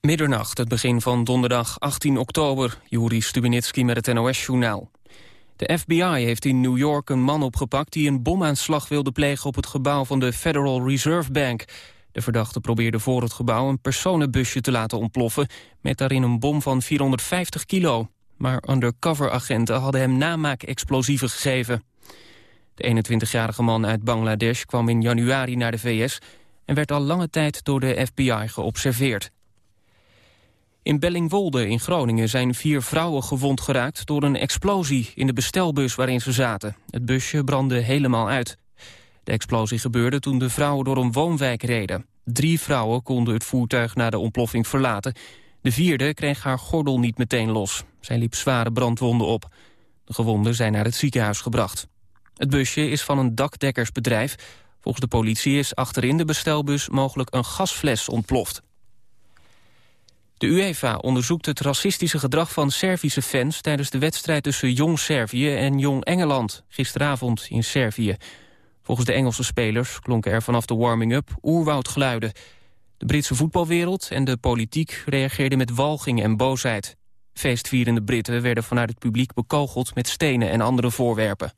Middernacht, het begin van donderdag 18 oktober. Juri Stubinitsky met het NOS-journaal. De FBI heeft in New York een man opgepakt... die een bomaanslag wilde plegen op het gebouw van de Federal Reserve Bank. De verdachte probeerde voor het gebouw een personenbusje te laten ontploffen... met daarin een bom van 450 kilo. Maar undercover-agenten hadden hem namaak-explosieven gegeven. De 21-jarige man uit Bangladesh kwam in januari naar de VS... en werd al lange tijd door de FBI geobserveerd. In Bellingwolde in Groningen zijn vier vrouwen gewond geraakt... door een explosie in de bestelbus waarin ze zaten. Het busje brandde helemaal uit. De explosie gebeurde toen de vrouwen door een woonwijk reden. Drie vrouwen konden het voertuig na de ontploffing verlaten. De vierde kreeg haar gordel niet meteen los. Zij liep zware brandwonden op. De gewonden zijn naar het ziekenhuis gebracht. Het busje is van een dakdekkersbedrijf. Volgens de politie is achterin de bestelbus mogelijk een gasfles ontploft. De UEFA onderzoekt het racistische gedrag van Servische fans... tijdens de wedstrijd tussen Jong Servië en Jong Engeland... gisteravond in Servië. Volgens de Engelse spelers klonken er vanaf de warming-up oerwoudgeluiden. De Britse voetbalwereld en de politiek reageerden met walging en boosheid. Feestvierende Britten werden vanuit het publiek bekogeld met stenen en andere voorwerpen.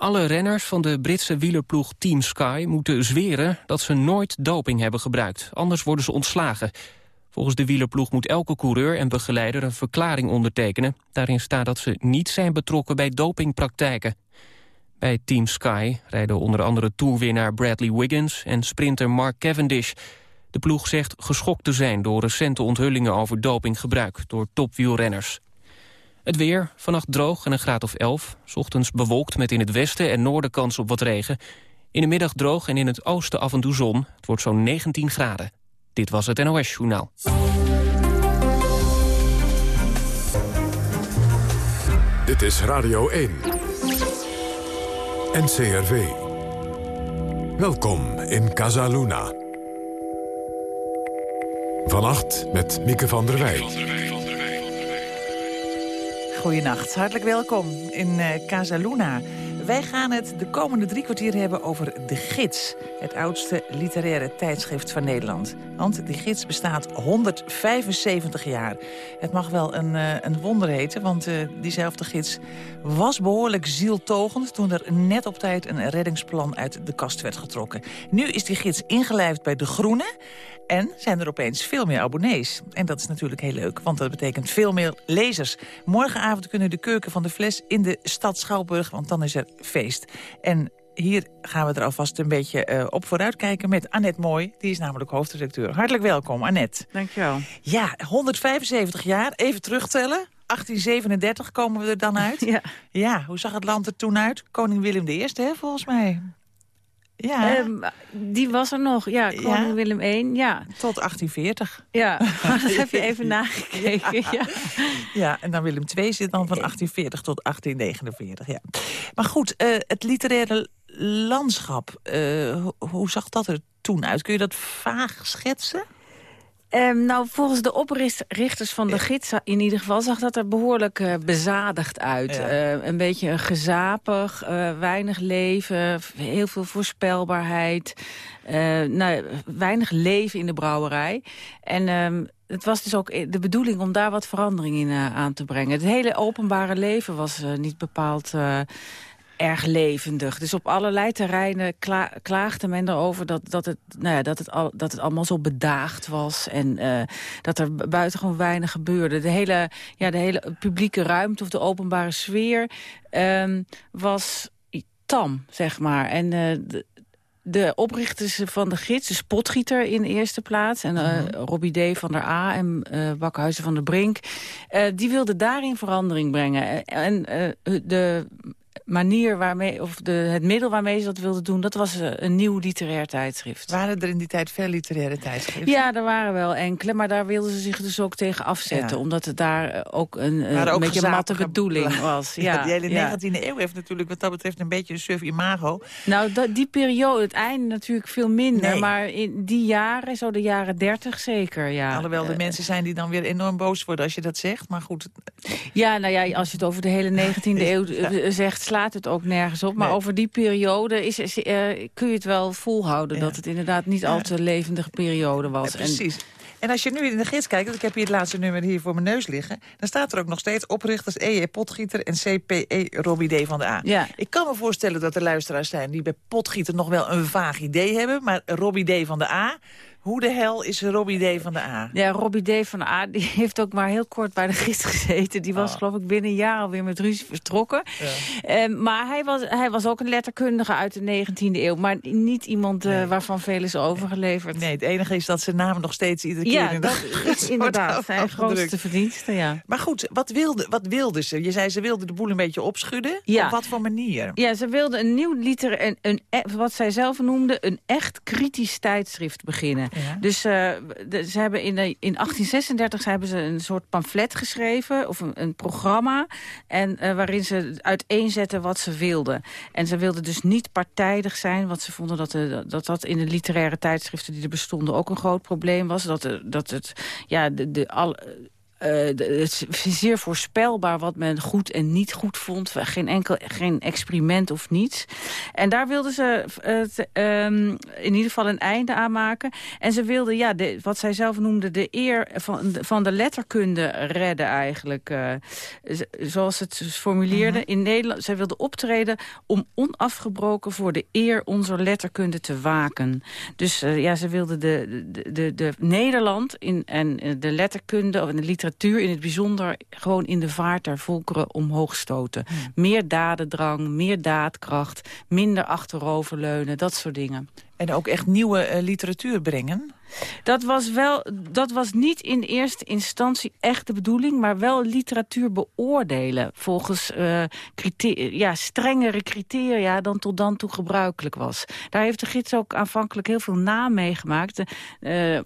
Alle renners van de Britse wielerploeg Team Sky moeten zweren dat ze nooit doping hebben gebruikt. Anders worden ze ontslagen. Volgens de wielerploeg moet elke coureur en begeleider een verklaring ondertekenen. Daarin staat dat ze niet zijn betrokken bij dopingpraktijken. Bij Team Sky rijden onder andere toerwinnaar Bradley Wiggins en sprinter Mark Cavendish. De ploeg zegt geschokt te zijn door recente onthullingen over dopinggebruik door topwielrenners. Het weer, vannacht droog en een graad of 11. Ochtends bewolkt met in het westen en noorden kans op wat regen. In de middag droog en in het oosten af en toe zon. Het wordt zo'n 19 graden. Dit was het NOS Journaal. Dit is Radio 1. NCRV. Welkom in Casaluna. Vannacht met Mieke van der Wij. Goedenacht, hartelijk welkom in uh, Casa Luna. Wij gaan het de komende drie kwartier hebben over De Gids. Het oudste literaire tijdschrift van Nederland. Want De Gids bestaat 175 jaar. Het mag wel een, uh, een wonder heten, want uh, diezelfde gids was behoorlijk zieltogend... toen er net op tijd een reddingsplan uit de kast werd getrokken. Nu is die gids ingelijfd bij De Groene... En zijn er opeens veel meer abonnees. En dat is natuurlijk heel leuk, want dat betekent veel meer lezers. Morgenavond kunnen de keuken van de fles in de stad Schouwburg... want dan is er feest. En hier gaan we er alvast een beetje uh, op vooruit kijken met Annette Mooi. Die is namelijk hoofdredacteur. Hartelijk welkom, Annette. Dankjewel. Ja, 175 jaar, even terugtellen. 1837 komen we er dan uit. Ja. Ja, hoe zag het land er toen uit? Koning Willem I, hè, volgens mij. Ja. Um, die was er nog, ja, koning ja? Willem I, ja. Tot 1840. Ja, dat heb je even nagekeken, ja. ja. en dan Willem II zit dan van 1840 tot 1849, ja. Maar goed, uh, het literaire landschap, uh, hoe zag dat er toen uit? Kun je dat vaag schetsen? Um, nou, volgens de oprichters van de gids in ieder geval... zag dat er behoorlijk uh, bezadigd uit. Ja. Uh, een beetje gezapig, uh, weinig leven, heel veel voorspelbaarheid. nou, weinig leven in de brouwerij. En um, het was dus ook de bedoeling om daar wat verandering in aan te brengen. Het hele openbare leven was niet bepaald erg levendig. Dus op allerlei terreinen kla klaagde men erover dat, dat, het, nou ja, dat, het al, dat het allemaal zo bedaagd was. En uh, dat er buitengewoon weinig gebeurde. De hele, ja, de hele publieke ruimte of de openbare sfeer um, was tam, zeg maar. En uh, de, de oprichters van de gids, de spotgieter in de eerste plaats... en uh, Robbie D. van der A. en uh, Bakhuizen van der Brink... Uh, die wilden daarin verandering brengen. En de manier waarmee, of de, het middel waarmee ze dat wilden doen... dat was uh, een nieuw literair tijdschrift. Waren er in die tijd veel literaire tijdschriften? Ja, er waren wel enkele, maar daar wilden ze zich dus ook tegen afzetten. Ja. Omdat het daar eh, ook een, uh, een beetje matte bedoeling was. Ja, ja, die hele 19e eeuw heeft natuurlijk wat dat betreft een beetje een surf imago. Nou, dat, die periode, het einde natuurlijk veel minder. Nee. Maar in die jaren, zo de jaren 30 zeker, ja. Alhoewel de mensen zijn die dan weer enorm boos worden als je dat zegt, maar goed. Ja, nou ja, als je het over de hele 19e eeuw zegt slaat het ook nergens op. Maar nee. over die periode is, is uh, kun je het wel volhouden... Ja. dat het inderdaad niet al te levendige periode was. Precies. En als je nu in de gids kijkt, ik heb hier het laatste nummer hier voor mijn neus liggen... dan staat er ook nog steeds oprichters E.E. Potgieter en CPE Robbie D. van de A. Ja. Ik kan me voorstellen dat er luisteraars zijn die bij Potgieter nog wel een vaag idee hebben... maar Robbie D. van de A, hoe de hel is Robbie D. van de A? Ja, Robbie D. van de A die heeft ook maar heel kort bij de gids gezeten. Die was Ah. geloof ik binnen een jaar alweer met ruzie vertrokken. Ehm, maar hij was, hij was ook een letterkundige uit de 19e eeuw. Maar niet iemand eh, waarvan veel is overgeleverd. Nee, het enige is dat zijn naam nog steeds iedere keer Ja, in de dat is inderdaad zijn grootste verdienste, ja. Maar goed, wat wilde, wat wilde ze? Je zei ze wilde de boel een beetje opschudden. Ja. Op wat voor manier? Ja, ze wilde een nieuw liter, een, een, e- wat zij zelf noemde, een echt kritisch tijdschrift beginnen. Ja. Dus eh, ze hebben in, in 1836 hebben ze een soort pamflet geschreven, of een, een programma, en eh, waarin ze uiteenzetten wat ze wilden. En ze wilden dus niet partijdig zijn, want ze vonden dat de, dat, dat in de literaire tijdschriften die er bestonden ook een groot probleem was. Dat, dat het, ja, de, de, al, eh, het is zeer voorspelbaar wat men goed en niet goed vond. Geen enkel geen experiment of niets. En daar wilden ze eh, het, ehm, in ieder geval een einde aan maken. En ze wilden, ja, de, wat zij zelf noemde, de eer van de, van de letterkunde redden eigenlijk. eh, zoals ze het formuleerde. In Nederland, zij wilde optreden om onafgebroken voor de eer onze letterkunde te waken. Dus eh, ja, ze wilden de, de, de, de Nederland in, en eh, de letterkunde of de literatuur in het bijzonder gewoon in de vaart der volkeren omhoog stoten. Meer dadendrang, meer daadkracht, minder achteroverleunen, dat soort dingen. En ook echt nieuwe eh, literatuur brengen? Dat was, wel, dat was niet in eerste instantie echt de bedoeling... maar wel literatuur beoordelen volgens eh, ja, strengere criteria... dan tot dan toe gebruikelijk was. Daar heeft de gids ook aanvankelijk heel veel naam mee gemaakt. De, eh, eh,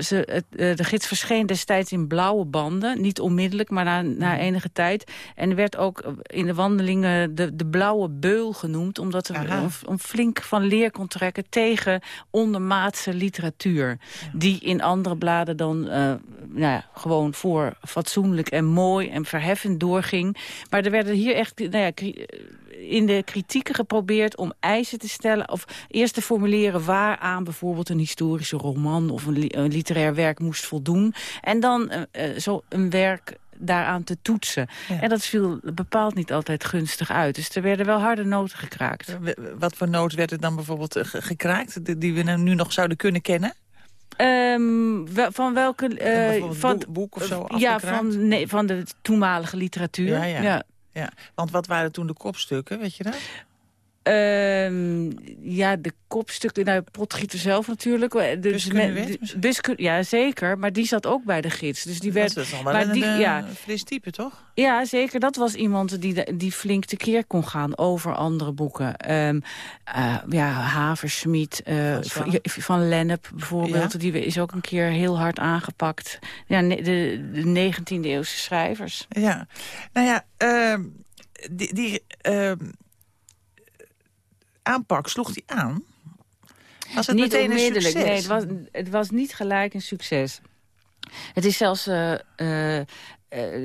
ze, het, de gids verscheen destijds in blauwe banden. Niet onmiddellijk, maar na, na enige tijd. En werd ook in de wandelingen de, de blauwe beul genoemd... omdat er een flink van leer kon trekken tegen ondermaatse literatuur. Die in andere bladen dan eh, nou ja, gewoon voor fatsoenlijk en mooi en verheffend doorging. Maar er werden hier echt nou ja, in de kritieken geprobeerd om eisen te stellen... of eerst te formuleren waaraan bijvoorbeeld een historische roman... of een, li- een literair werk moest voldoen. En dan eh, eh, zo een werk daaraan te toetsen. Ja. En dat viel bepaald niet altijd gunstig uit. Dus er werden wel harde noten gekraakt. Wat voor noot werd er dan bijvoorbeeld ge- gekraakt... die- we nu nog zouden kunnen kennen? Ehm, wel- van welke... bijvoorbeeld van, boek, boek of zo ja, van, nee, van de toenmalige literatuur. Ja, ja. Ja, want wat waren toen de kopstukken, weet je dat? Ehm, ja, de kopstukken, nou, Potgieter zelf natuurlijk. Eh, De, ja, zeker, maar die zat ook bij de gids. Dus die werd, dat is maar een, die- eh, ja. fris type, toch? Ja, zeker. Dat was iemand die, die flink tekeer kon gaan over andere boeken. Ehm eh, ja, Haversmiet, eh, Van Lennep bijvoorbeeld. Ja. Die is ook een keer heel hard aangepakt. Ja, de, de 19e eeuwse schrijvers. Ja. Nou ja, ehm, die, die ehm, aanpak, sloeg die aan? Was het niet meteen een onmiddellijk. succes? Nee, het was, het was niet gelijk een succes. Het is zelfs eh,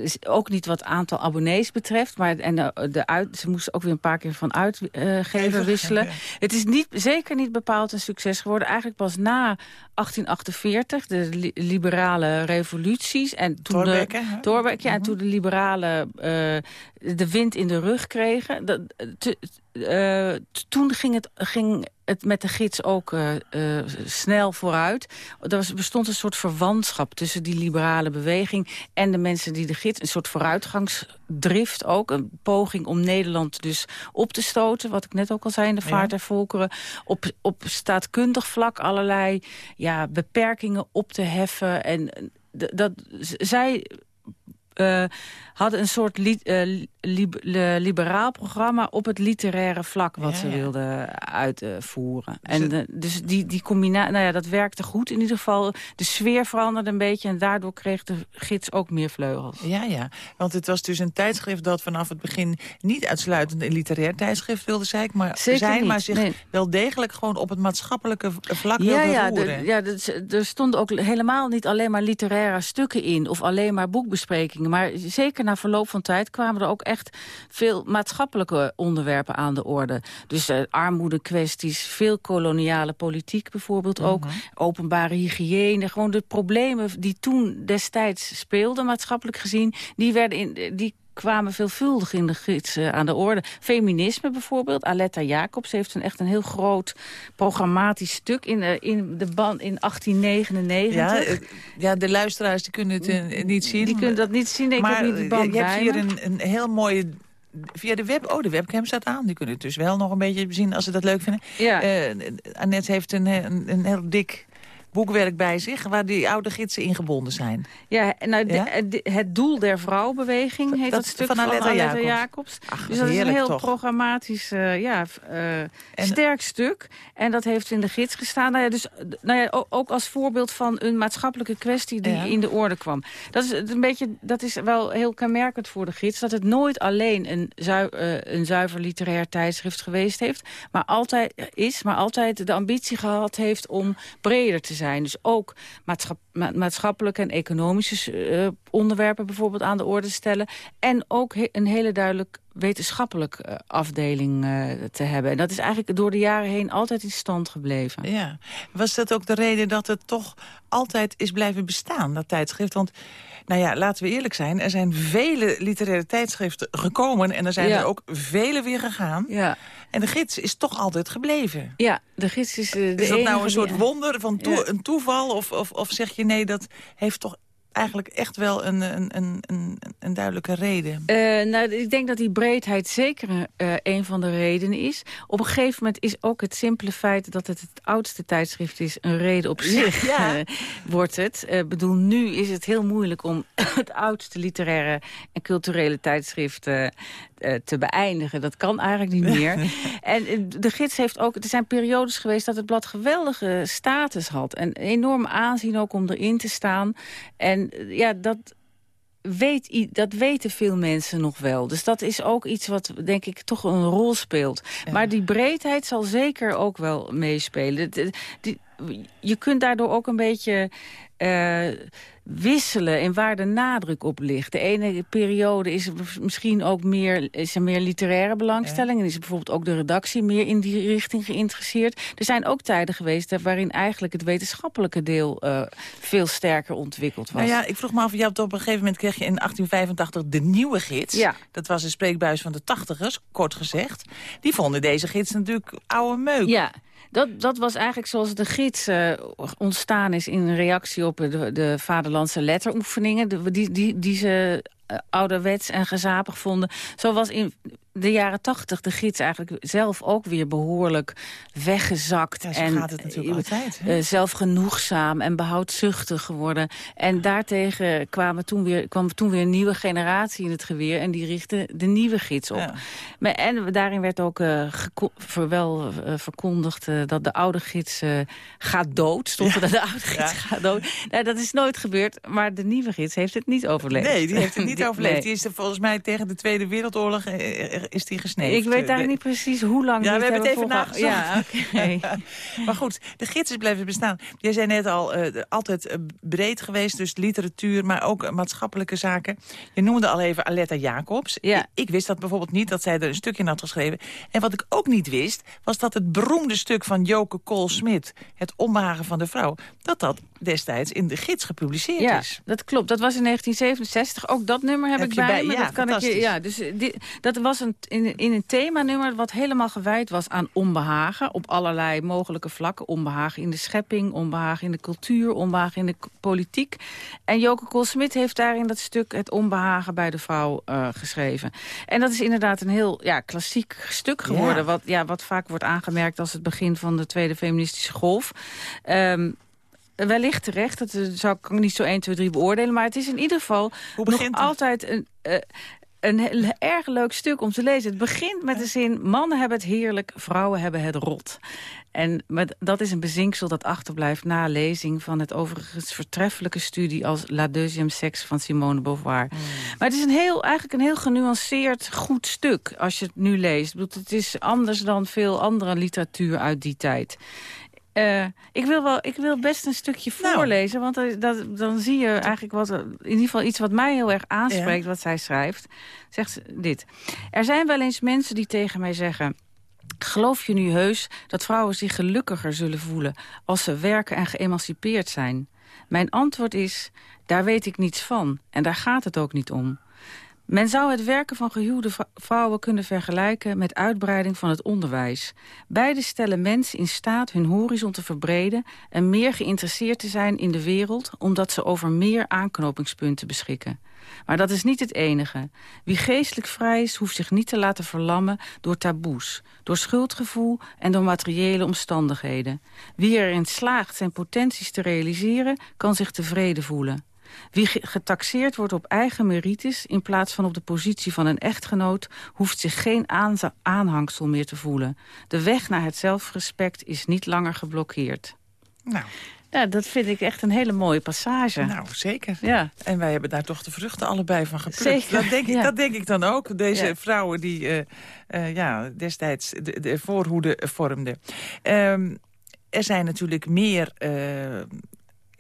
is ook niet wat aantal abonnees betreft. Maar en de, de uit, ze moesten ook weer een paar keer van uitgever wisselen. ja. Het is niet, zeker niet bepaald een succes geworden. Eigenlijk pas na 1848, de li- liberale revoluties. En toen Thorbecke, de? Thorbecke, ja, en Mhm. toen de liberalen eh, de wind in de rug kregen. Dat, te- eh, toen ging het, ging het met de gids ook eh, eh, snel vooruit. Er was, bestond een soort verwantschap tussen die liberale beweging... en de mensen die de gids... een soort vooruitgangsdrift ook. Een poging om Nederland dus op te stoten. Wat ik net ook al zei in de vaart der volkeren. Op, op staatkundig vlak allerlei ja, beperkingen op te heffen. En eh, dat, zij eh, hadden een soort li eh, lib- liberaal programma op het literaire vlak wat Ja, ze ja. wilden uitvoeren. Dus en het- dus die, die combinatie, nou ja, dat werkte goed in ieder geval. De sfeer veranderde een beetje en daardoor kreeg de gids ook meer vleugels. Ja, ja. Want het was dus een tijdschrift dat vanaf het begin niet uitsluitend een literair tijdschrift wilde zijn, maar, Zeker zijn, niet, maar zich nee. wel degelijk gewoon op het maatschappelijke vlak Ja, wilde ja, roeren. ja er stonden ook helemaal niet alleen maar literaire stukken in... of alleen maar boekbesprekingen. Maar zeker na verloop van tijd kwamen er ook echt veel maatschappelijke onderwerpen aan de orde. Dus uh, armoedekwesties, veel koloniale politiek bijvoorbeeld ook. Mhm. Openbare hygiëne, gewoon de problemen die toen destijds speelden maatschappelijk gezien... die, werden in, die kwamen veelvuldig in de gids uh, aan de orde. Feminisme bijvoorbeeld. Aletta Jacobs heeft een echt een heel groot programmatisch stuk in, uh, in de band in 1899. Ja, uh, ja, de luisteraars die kunnen het uh, niet zien. Die kunnen dat niet zien. Ik maar heb niet de band je hebt hier een, een heel mooie via de web... Oh, de webcam staat aan. Die kunnen het dus wel nog een beetje zien als ze dat leuk vinden. Ja. Uh, Annette heeft een, een, een heel dik boekwerk bij zich... waar die oude gidsen ingebonden zijn. Ja, nou, het doel der vrouwbeweging heet dat, dat stuk van Aletta, Jacobs. Jacobs. Ach, dus dat is een heel toch. programmatisch, uh, ja, uh, sterk stuk. En dat heeft in de gids gestaan. Nou ja, dus, nou ja, ook als voorbeeld van een maatschappelijke kwestie die in de orde kwam. Dat is, een beetje, dat is wel heel kenmerkend voor de gids. Dat het nooit alleen een, zui, uh, een zuiver literair tijdschrift geweest heeft. Maar altijd is, maar altijd de ambitie gehad heeft om breder te zijn zijn. Dus ook maatschappelijke en economische uh, onderwerpen bijvoorbeeld aan de orde stellen. En ook een hele duidelijk wetenschappelijk uh, afdeling uh, te hebben. En dat is eigenlijk door de jaren heen altijd in stand gebleven. Ja. Was dat ook de reden dat het toch altijd is blijven bestaan, dat tijdschrift? Want nou ja, laten we eerlijk zijn. Er zijn vele literaire tijdschriften gekomen... en er zijn er ook vele weer gegaan. Ja. En de gids is toch altijd gebleven. Ja, de gids is uh, de Is dat nou een soort wonder van een toeval? Of, of, of zeg je nee, dat heeft toch eigenlijk echt wel een, een, een, een duidelijke reden? Uh, nou, ik denk dat die breedheid zeker uh, een van de redenen is. Op een gegeven moment is ook het simpele feit dat het het oudste tijdschrift is... een reden op zich, ja. uh, wordt het. Ik bedoel, nu is het heel moeilijk om het oudste literaire en culturele tijdschrift te beëindigen. Dat kan eigenlijk niet meer. en eh, de gids heeft ook... Er zijn periodes geweest dat het blad geweldige status had. En enorm aanzien ook om erin te staan. En eh, ja, dat weet, dat weten veel mensen nog wel. Dus dat is ook iets wat, denk ik, toch een rol speelt. Maar die breedheid zal zeker ook wel meespelen. Je kunt daardoor ook een beetje... Uh, wisselen in waar de nadruk op ligt. De ene periode is er misschien ook meer, is er meer literaire belangstelling... en is bijvoorbeeld ook de redactie meer in die richting geïnteresseerd. Er zijn ook tijden geweest waarin eigenlijk het wetenschappelijke deel... Uh, veel sterker ontwikkeld was. Nou ja, ik vroeg me af, op een gegeven moment kreeg je in 1885 de nieuwe gids. Ja. Dat was een spreekbuis van de tachtigers, kort gezegd. Die vonden deze gids natuurlijk oude meuk. Ja. Dat, dat was eigenlijk zoals de gids uh, ontstaan is in reactie op de, de vaderlandse letteroefeningen. die, die, die ze uh, ouderwets en gezapig vonden. Zo was in de jaren tachtig de gids eigenlijk zelf ook weer behoorlijk weggezakt. en gaat het natuurlijk altijd. Uh, zelfgenoegzaam en behoudzuchtig geworden. En daartegen kwamen toen weer, kwam toen weer een nieuwe generatie in het geweer... en die richtte de nieuwe gids op. Ja. Maar, en daarin werd ook uh, wel uh, verkondigd dat de oude gids gaat dood. Stond er dat de oude gids gaat dood. Nou, dat is nooit gebeurd, maar de nieuwe gids heeft het niet overleefd. Nee, die heeft het niet overleefd. Die is er volgens mij tegen de Tweede Wereldoorlog is die gesneden. Ik weet eigenlijk niet precies hoe lang Ja, we hebben het even nagezocht. Ja, okay. maar goed, de gids is blijven bestaan. Jij zei net al, uh, altijd uh, breed geweest, dus literatuur, maar ook uh, maatschappelijke zaken. Je noemde al even Aletta Jacobs. Ja. Ik, ik, wist dat bijvoorbeeld niet, dat zij er een stukje in had geschreven. En wat ik ook niet wist, was dat het beroemde stuk van Joke Kool-Smit... Het onbehagen van de vrouw, dat dat destijds in de gids gepubliceerd ja, is. dat klopt. Dat was in 1967. Ook dat nummer heb, ik bij, bij me. Ja, dat kan ik je, ja, dus dit, dat was een in, in een themanummer wat helemaal gewijd was aan onbehagen. Op allerlei mogelijke vlakken. Onbehagen in de schepping, onbehagen in de cultuur, onbehagen in de politiek. En Joke Kool-Smit heeft daarin dat stuk het onbehagen bij de vrouw uh, geschreven. En dat is inderdaad een heel ja, klassiek stuk geworden. Wat, ja, wat vaak wordt aangemerkt als het begin van de tweede feministische golf. Um, wellicht terecht, dat zou ik niet zo 1, 2, 3 beoordelen. Maar het is in ieder geval nog altijd een, uh, een heel, erg leuk stuk om te lezen. Het begint met de zin... mannen hebben het heerlijk, vrouwen hebben het rot. En met, dat is een bezinksel dat achterblijft na lezing... van het overigens vertreffelijke studie als La Deuxième Sexe van Simone Beauvoir. Mm. Maar het is een heel, eigenlijk een heel genuanceerd goed stuk als je het nu leest. Ik bedoel, het is anders dan veel andere literatuur uit die tijd. Uh, ik, wil wel, ik wil best een stukje nou. voorlezen, want dat, dan zie je eigenlijk wat, in ieder geval iets wat mij heel erg aanspreekt, wat zij schrijft. Zegt ze dit. Er zijn wel eens mensen die tegen mij zeggen... Geloof je nu heus dat vrouwen zich gelukkiger zullen voelen... als ze werken en geëmancipeerd zijn? Mijn antwoord is, daar weet ik niets van. En daar gaat het ook niet om. Men zou het werken van gehuwde vrouwen kunnen vergelijken met uitbreiding van het onderwijs. Beide stellen mensen in staat hun horizon te verbreden en meer geïnteresseerd te zijn in de wereld omdat ze over meer aanknopingspunten beschikken. Maar dat is niet het enige. Wie geestelijk vrij is, hoeft zich niet te laten verlammen door taboes, door schuldgevoel en door materiële omstandigheden. Wie erin slaagt zijn potenties te realiseren, kan zich tevreden voelen. Wie getaxeerd wordt op eigen merites in plaats van op de positie van een echtgenoot... hoeft zich geen aanhangsel meer te voelen. De weg naar het zelfrespect is niet langer geblokkeerd. Nou, ja, dat vind ik echt een hele mooie passage. Nou, zeker. Ja. En wij hebben daar toch de vruchten allebei van geplukt. Zeker. Dat denk ik, dat denk ik dan ook. Deze vrouwen die uh, uh, ja, destijds de, de voorhoede vormden. Um, er zijn natuurlijk meer uh,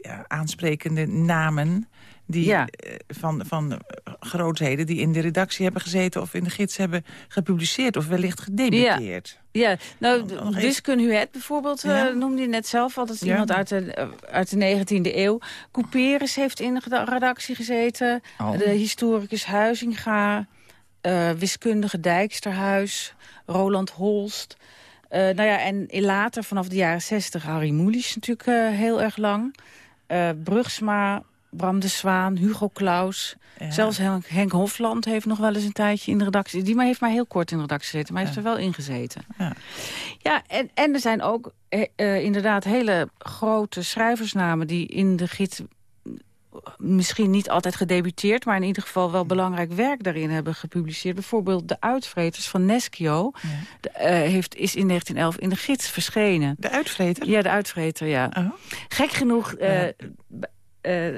ja, aansprekende namen die, ja. Eh, van, van grootheden die in de redactie hebben gezeten... of in de gids hebben gepubliceerd of wellicht gedebuteerd. Ja, ja. nou, Wisken Huet bijvoorbeeld ja. uh, noemde je net zelf al. Dat is iemand uit de, eh, uit de 19e eeuw. Couperus heeft in de redactie gezeten. Oh. De historicus Huizinga. Uh, wiskundige Dijksterhuis. Roland Holst. nou ja, en later, vanaf de jaren 60, Harry Mulisch natuurlijk heel erg lang. Brugsma, Bram de Zwaan, Hugo Claus. Zelfs Henk, Hofland heeft nog wel eens een tijdje in de redactie... die maar heeft maar heel kort in de redactie gezeten, maar heeft er wel in gezeten. Ja, ja en, en er zijn ook eh, eh, inderdaad hele grote schrijversnamen... die in de gids misschien niet altijd gedebuteerd... maar in ieder geval wel belangrijk werk daarin hebben gepubliceerd. Bijvoorbeeld De Uitvreters van Neschio de, uh, heeft, is in 1911 in de gids verschenen. De Uitvreter? Ja, De Uitvreter, ja. Oh. Gek genoeg... Uh,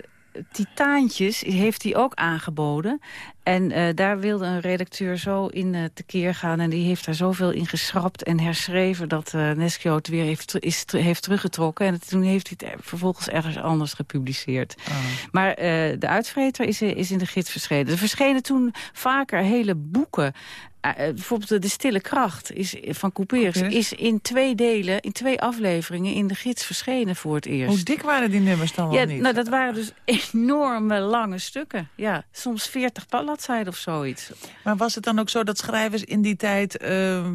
Titaantjes heeft hij ook aangeboden. En uh, daar wilde een redacteur zo in uh, tekeer gaan. En die heeft daar zoveel in geschrapt en herschreven... dat uh, het weer heeft, is, heeft teruggetrokken. En toen heeft hij het vervolgens ergens anders gepubliceerd. Oh. Maar de uitvreter is, is in de gids verschenen. Er verschenen toen vaker hele boeken bijvoorbeeld de Stille Kracht is, van Couperus is in twee delen, in twee afleveringen in de gids verschenen voor het eerst. Hoe dik waren die nummers dan wel ja, niet? Nou, dat waren dus enorme lange stukken. Ja, soms 40 bladzijden of zoiets. Maar was het dan ook zo dat schrijvers in die tijd... Uh,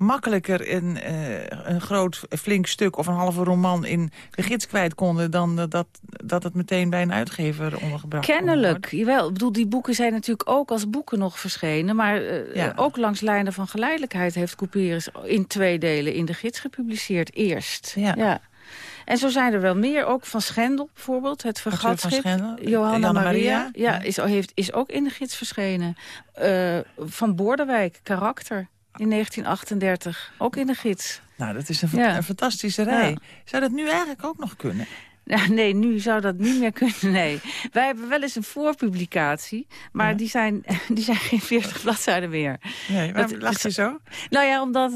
makkelijker een, uh, een groot, flink stuk of een halve roman in de gids kwijt konden... dan dat, dat het meteen bij een uitgever ondergebracht Kennelijk, jawel. Ik bedoel, die boeken zijn natuurlijk ook als boeken nog verschenen... maar uh, ja. ook langs lijnen van geleidelijkheid heeft Couperus in twee delen in de gids gepubliceerd. Eerst, ja. ja. En zo zijn er wel meer, ook van Schendel bijvoorbeeld, het vergatschip. Johanna Maria, Maria ja, Is, heeft, is ook in de gids verschenen. Uh, van Boordewijk, karakter in 1938. Ook in de gids. Nou, dat is een, ja. een fantastische rij. Ja. Zou dat nu eigenlijk ook nog kunnen? Ja, nee, nu zou dat niet meer kunnen, nee. Wij hebben wel eens een voorpublicatie, maar ja. die, zijn, die zijn geen 40 bladzijden meer. Nee, waarom lacht je zo? Nou ja, omdat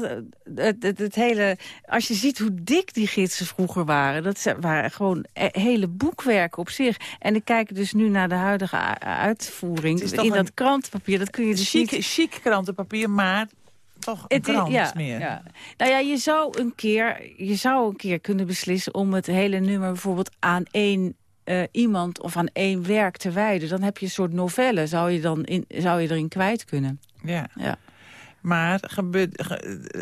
het, het, het, hele... Als je ziet hoe dik die gidsen vroeger waren... dat waren gewoon hele boekwerken op zich. En ik kijk dus nu naar de huidige uitvoering in dat krantenpapier. Dat kun je dus chic, niet... chic krantenpapier, maar toch een krant ja, meer. Ja. Nou ja, je zou, een keer, je zou een keer kunnen beslissen om het hele nummer bijvoorbeeld aan één uh, iemand of aan één werk te wijden. Dan heb je een soort novelle, zou je, dan in, zou je erin kwijt kunnen. Ja. ja. Maar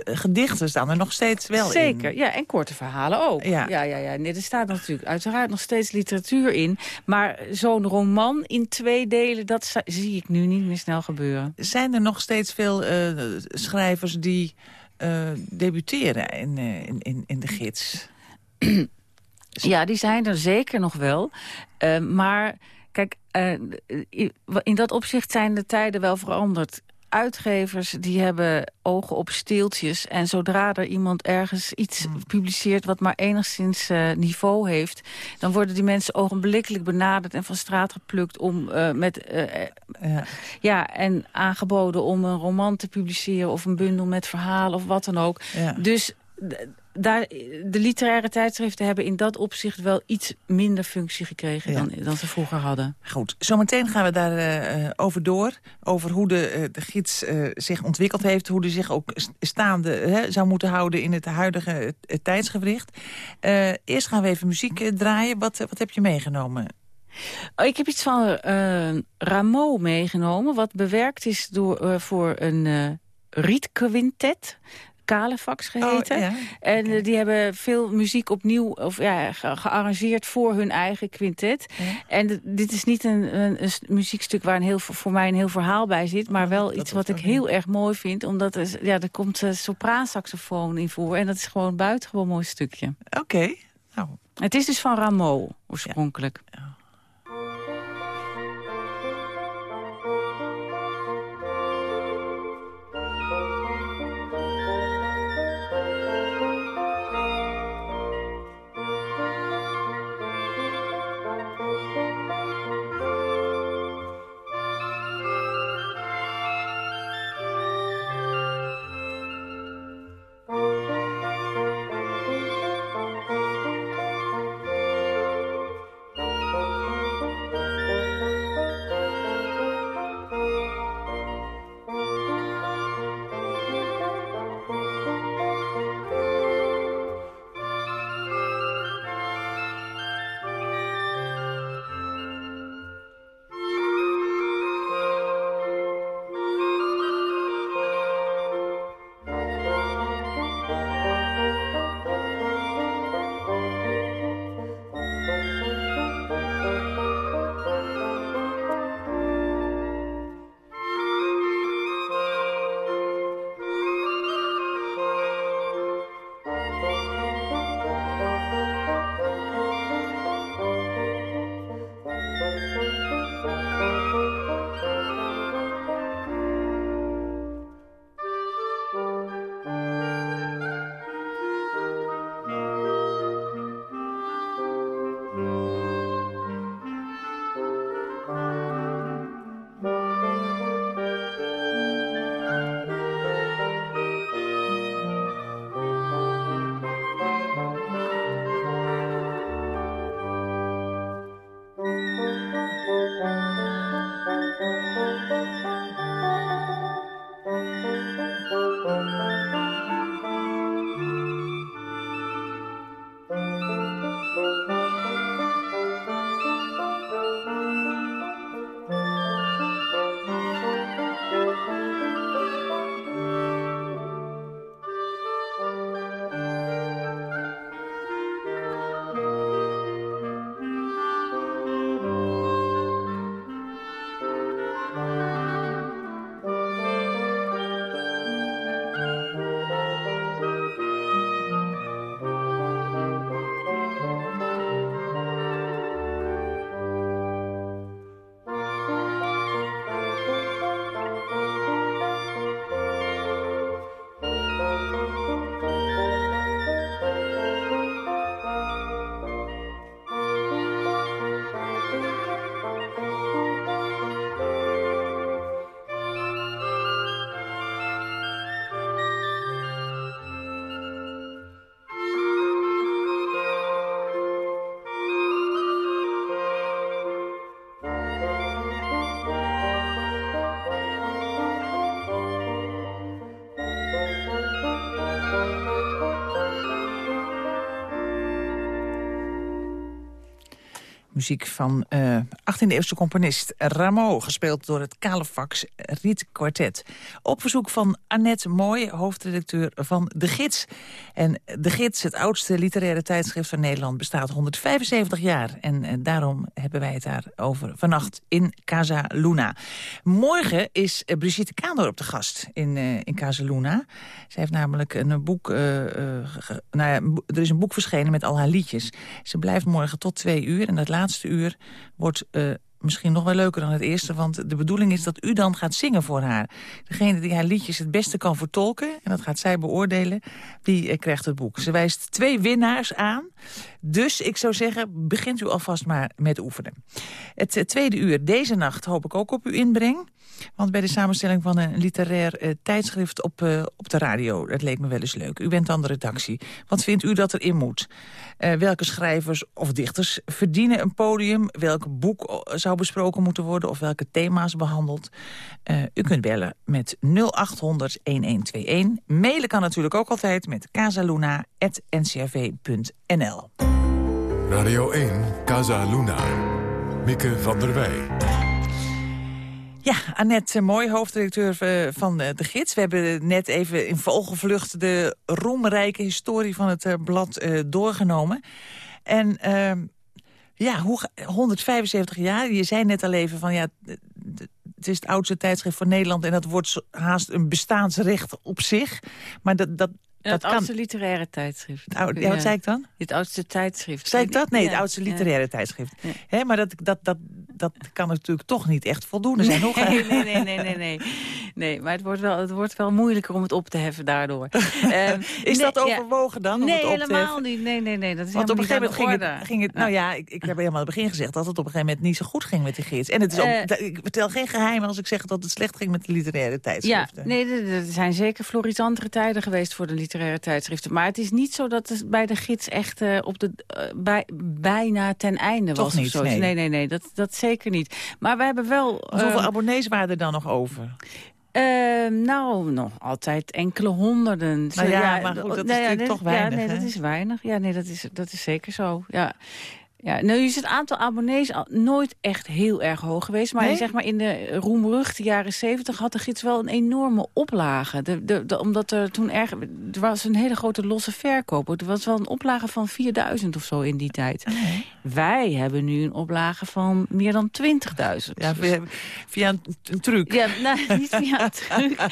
gedichten staan er nog steeds wel Zeker, in. Zeker, ja, en korte verhalen ook. Ja. Ja, ja, ja. Nee, er staat natuurlijk uiteraard nog steeds literatuur in. Maar zo'n roman in twee delen, dat zie ik nu niet meer snel gebeuren. Zijn er nog steeds veel uh, schrijvers die uh, debuteren in, uh, in, in, in de gids? ja, die zijn er zeker nog wel. maar kijk, in dat opzicht zijn de tijden wel veranderd uitgevers die hebben ogen op steeltjes. En zodra er iemand ergens iets hmm. publiceert wat maar enigszins uh, niveau heeft... dan worden die mensen ogenblikkelijk benaderd en van straat geplukt... om uh, met, uh, ja. ja. en aangeboden om een roman te publiceren... of een bundel met verhalen of wat dan ook. Ja. Dus daar, de literaire tijdschriften hebben in dat opzicht wel iets minder functie gekregen dan, dan ze vroeger hadden. Goed, zometeen gaan we daar uh, over door. Over hoe de, de gids zich ontwikkeld heeft. Hoe die zich ook staande zou moeten houden in het huidige tijdsgewricht. eerst gaan we even muziek draaien. Wat, wat heb je meegenomen? Oh, ik heb iets van Rameau meegenomen. Wat bewerkt is door, voor een rietquintet. Kalefax geheten. Oh, en eh, die hebben veel muziek opnieuw of, ja, gearrangeerd voor hun eigen quintet. En dit is niet een, een, een, muziekstuk waar een heel, voor mij een heel verhaal bij zit... maar wel iets wat ik heel erg mooi vind. Omdat er, ja, er komt uh, sopraansaxofoon in voor. En dat is gewoon een buitengewoon mooi stukje. Oké. Nou. Het is dus van Rameau oorspronkelijk. Ja. Muziek van uh, 18e-eeuwse componist Rameau... gespeeld door het Kalefax Riet Quartet. Op verzoek van Annette Mooi, hoofdredacteur van De Gids. En De Gids, het oudste literaire tijdschrift van Nederland... bestaat 175 jaar. En, en daarom hebben wij het daarover vannacht in Casa Luna. Morgen is uh, Brigitte Kaandor op de gast in, uh, in Casa Luna. Zij heeft namelijk een boek... Nou ja, er is een boek verschenen met al haar liedjes. Ze blijft morgen tot twee uur en dat laatste uur wordt misschien nog wel leuker dan het eerste... want de bedoeling is dat u dan gaat zingen voor haar. Degene die haar liedjes het beste kan vertolken... en dat gaat zij beoordelen, die eh, krijgt het boek. Ze wijst twee winnaars aan. Dus ik zou zeggen, begint u alvast maar met oefenen. Het eh, tweede uur deze nacht hoop ik ook op uw inbreng. Want bij de samenstelling van een literair uh, tijdschrift op, uh, op de radio... dat leek me wel eens leuk. U bent dan de redactie. Wat vindt u dat erin moet? Uh, welke schrijvers of dichters verdienen een podium? Welk boek zou besproken moeten worden? Of welke thema's behandeld? u kunt bellen met 0800-1121. Mailen kan natuurlijk ook altijd met casaluna.ncrv.nl. Radio 1, Casa Luna. Mieke van der Wij. Ja, Annette Mooi, hoofddirecteur eh, van De Gids. We hebben net even in vogelvlucht de roemrijke historie van het eh, blad doorgenomen. En uh, ja, hoe, 175 jaar, je zei net al even van ja, het is het oudste tijdschrift van Nederland... en dat wordt haast een bestaansrecht op zich. Maar dat, dat, het dat oudste literaire tijdschrift. ja, wat zei ik dan? Het oudste tijdschrift. Zei ik dat? Nee, het oudste literaire tijdschrift. He, maar dat, dat, dat, dat kan natuurlijk toch niet echt voldoende zijn. Nee, nee, nee, nee, nee, nee. Nee, maar het wordt, wel, het wordt wel moeilijker om het op te heffen daardoor. um, is dat overwogen dan? Om nee, het op helemaal niet. Nee, nee, nee. Dat is Want op een gegeven moment ging het, ging het... Nou ja, ik, ik heb helemaal aan het begin gezegd dat het op een gegeven moment niet zo goed ging met de gids. En het is ook, uh, ik vertel geen geheimen als ik zeg dat het slecht ging met de literaire tijdschriften. Ja, nee, er zijn zeker florisantere tijden geweest voor de literaire tijdschriften. Maar het is niet zo dat het bij de gids echt uh, op de, uh, bij, bijna ten einde Toch was. Niet, of zo. Nee, nee, nee, nee dat, dat zeker niet. Maar we hebben wel... hoeveel abonnees waren er dan nog over? Uh, nou, nog altijd enkele honderden. Nou ja, ja maar goed, dat is nou ja, toch weinig. Ja, nee, hè? dat is weinig. Ja, nee, dat is, dat is zeker zo. Ja. Ja, nu is het aantal abonnees nooit echt heel erg hoog geweest. Maar nee? zeg maar in de roemruchte jaren zeventig had de gids wel een enorme oplage. De, de, de, omdat er toen erg... Er was een hele grote losse verkoop. Er was wel een oplage van 4000 of zo in die tijd. Nee. Wij hebben nu een oplage van meer dan 20.000. Ja, via, via een, een, truc. Ja, nou, niet via een truc.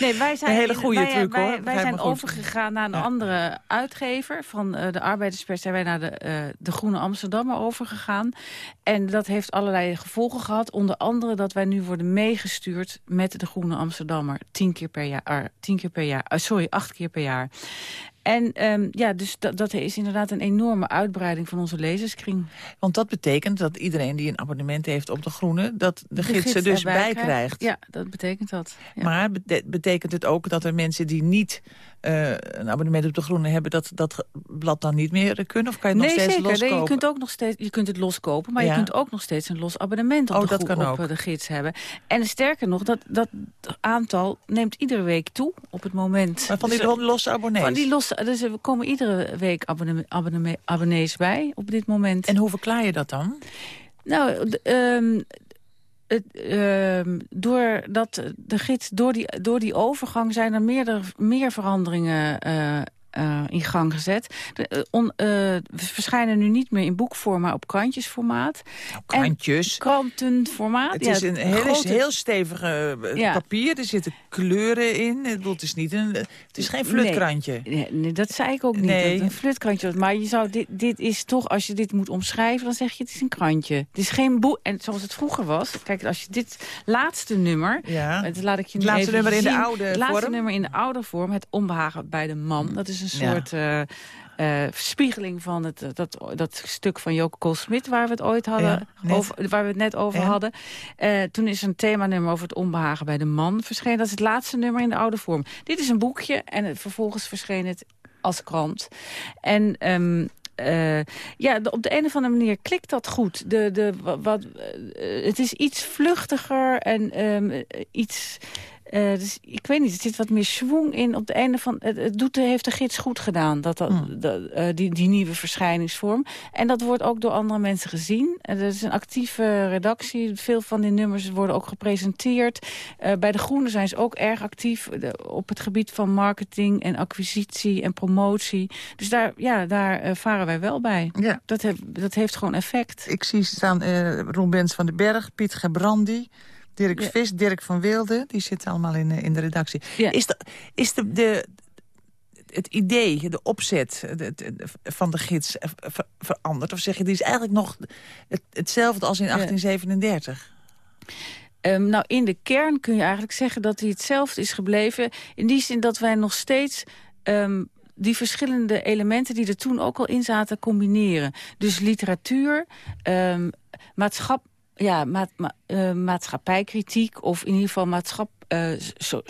Nee, wij zijn een hele goede wij, truc, wij, hoor. Wij zijn overgegaan naar een ja. andere uitgever. Van uh, de arbeiderspers zijn wij naar de, uh, de Groene Amsterdam overgegaan. En dat heeft allerlei gevolgen gehad. Onder andere dat wij nu worden meegestuurd met de Groene Amsterdammer. Tien keer per jaar. Tien keer per jaar uh, sorry, acht keer per jaar. En um, ja, dus dat, dat is inderdaad een enorme uitbreiding van onze lezerskring. Want dat betekent dat iedereen die een abonnement heeft op de Groene... dat de, de gids er dus bij krijgt. krijgt. Ja, dat betekent dat. Ja. Maar betekent het ook dat er mensen die niet uh, een abonnement op de Groene hebben... dat dat blad dan niet meer kunnen? Of kan je het nee, nog steeds zeker. loskopen? Nee, je kunt ook nog steeds, je kunt het loskopen, maar ja. je kunt ook nog steeds een los abonnement op, oh, de, dat kan op ook. de gids hebben. En sterker nog, dat, dat aantal neemt iedere week toe op het moment. Maar van die dus, losse abonnees? Van die losse, dus we komen iedere week abonne, abonne, abonnees bij op dit moment. En hoe verklaar je dat dan? Nou, um, het, uh, doordat de gids, door die, door die overgang zijn er meerdere, meer veranderingen uh, uh, in gang gezet. De, on, we verschijnen nu niet meer in boekvorm, maar op krantjesformaat. Nou, krantjes? En krantenformaat. Het ja, is een hele, grote... heel stevige Ja. papier. Er zitten kleuren in. Ik bedoel, Het is, niet een, het is geen flutkrantje. Nee, nee, dat zei ik ook niet. Nee. Dat een flutkrantje was. Maar je zou dit, dit is toch, als je dit moet omschrijven, dan zeg je het is een krantje. Het is geen boek. En zoals het vroeger was, kijk, als je dit laatste nummer, Ja. het laat ik je Het laatste nummer in de oude Het laatste vorm? nummer in de oude vorm, het onbehagen bij de man. Dat is een Ja. soort eh eh, spiegeling van het, dat, dat stuk van Joke Kool-Smit waar we het ooit hadden, Ja, over, waar we het net over Ja. hadden. Eh, toen is een themanummer over het onbehagen bij de man verschenen. Dat is het laatste nummer in de oude vorm. Dit is een boekje en het, vervolgens verscheen het als krant. En... ehm, uh, ja, op de een of andere manier klikt dat goed. De, de, wat, uh, het is iets vluchtiger en um, iets... Uh, dus ik weet niet, er zit wat meer schwung in. Op de ene van, het, het doet, heeft de gids goed gedaan, dat, dat, Hmm. uh, die, die nieuwe verschijningsvorm. En dat wordt ook door andere mensen gezien. Uh, er is een actieve redactie. Veel van die nummers worden ook gepresenteerd. Bij De Groene zijn ze ook erg actief de, op het gebied van marketing en acquisitie en promotie. Dus daar, ja, daar varen wij wel bij. Ja. Dat, heb, dat heeft gewoon effect. Ik zie staan Bens van den Berg, Piet Gebrandi... Dirk ja. Vis, Dirk van Wilde, die zitten allemaal in, in de redactie. Ja. Is, de, is de, de, het idee, de opzet van de gids veranderd? Of zeg je, die is eigenlijk nog hetzelfde als in 1837? Ehm, nou, in de kern kun je eigenlijk zeggen dat hij hetzelfde is gebleven. In die zin dat wij nog steeds... Ehm, die verschillende elementen die er toen ook al in zaten combineren. Dus literatuur, um, maatschap, ja, eh, maatschappijkritiek... of in ieder geval maatschap, uh, so,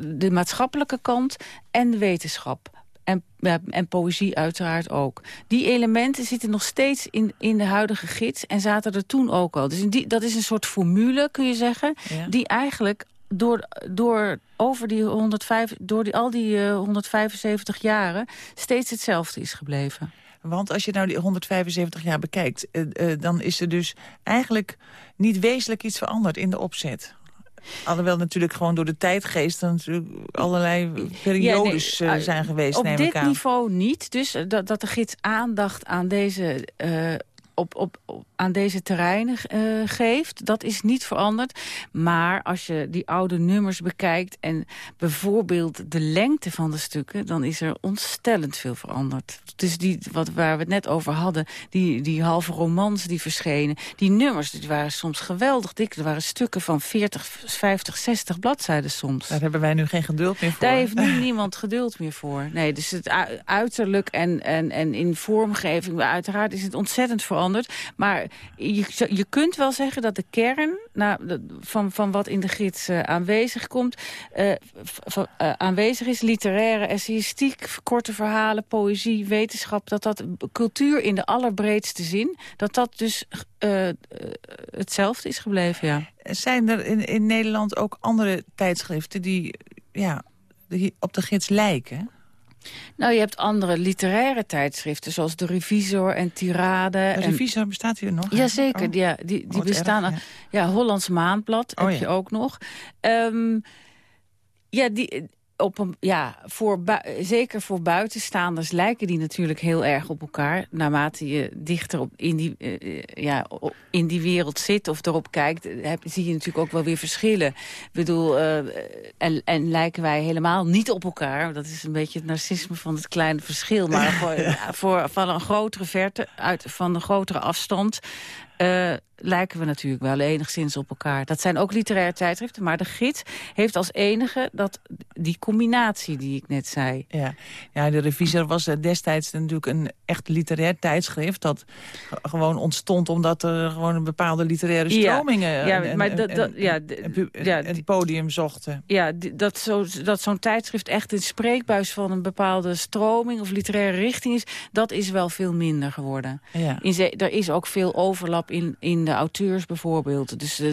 de maatschappelijke kant en de wetenschap. En, ja, en poëzie uiteraard ook. Die elementen zitten nog steeds in, in de huidige gids en zaten er toen ook al. Dus die, dat is een soort formule, kun je zeggen, die eigenlijk door, door, over die 105, door die, al die uh, eh, 175 jaren steeds hetzelfde is gebleven. Want als je nou die 175 jaar bekijkt... Uh, uh, dan is er dus eigenlijk niet wezenlijk iets veranderd in de opzet. Alhoewel natuurlijk gewoon door de tijdgeest... natuurlijk allerlei periodes ja, nee, zijn geweest, Op dit niveau niet. Dus dat, dat de gids aandacht aan deze op, op, aan deze terreinen uh, geeft. Dat is niet veranderd. Maar als je die oude nummers bekijkt... en bijvoorbeeld de lengte van de stukken... dan is er ontstellend veel veranderd. Dus die, wat, waar we het net over hadden... die, die halve romans die verschenen... die nummers die waren soms geweldig dik. Er waren stukken van 40, 50, 60 bladzijden soms. Daar hebben wij nu geen geduld meer voor. Daar heeft nu niemand geduld meer voor. Nee, dus het uiterlijk en, en, en in vormgeving... uiteraard is het ontzettend veranderd maar je, je kunt wel zeggen dat de kern nou, van, van wat in de gids uh, aanwezig komt... Uh, aanwezig is, literaire essayistiek, korte verhalen, poëzie, wetenschap... dat dat cultuur in de allerbreedste zin, dat dat dus hetzelfde is gebleven, ja. Zijn er in, in Nederland ook andere tijdschriften die, ja, die op de gids lijken? Nou, je hebt andere literaire tijdschriften, zoals de Revisor en Tirade. De Revisor bestaat hier nog? Jazeker, oh. ja, die, die bestaan. ja. ja. Hollands Maandblad oh, heb je ook nog. Um, ja, die, op een, ja, voor zeker voor buitenstaanders lijken die natuurlijk heel erg op elkaar. Naarmate je dichter op, in, die, uh, ja, in die wereld zit of erop kijkt... Heb, zie je natuurlijk ook wel weer verschillen. Ik bedoel, uh, en, en lijken wij helemaal niet op elkaar. Dat is een beetje het narcisme van het kleine verschil. Maar voor, voor, van een grotere verte, uit, van een grotere afstand... Uh, lijken we natuurlijk wel enigszins op elkaar. Dat zijn ook literaire tijdschriften, maar de gids heeft als enige dat, die combinatie die ik net zei. Ja, ja de revisor was destijds natuurlijk een echt literair tijdschrift... dat gewoon ontstond omdat er gewoon een bepaalde literaire stromingen... Ja, ja maar dat, dat, ja, ja, het podium zochten. Ja, dat zo'n dat zo'n tijdschrift echt een spreekbuis van een bepaalde stroming... of literaire richting is, dat is wel veel minder geworden. Ja. In er is ook veel overlap in, in de auteurs bijvoorbeeld. Dus uh,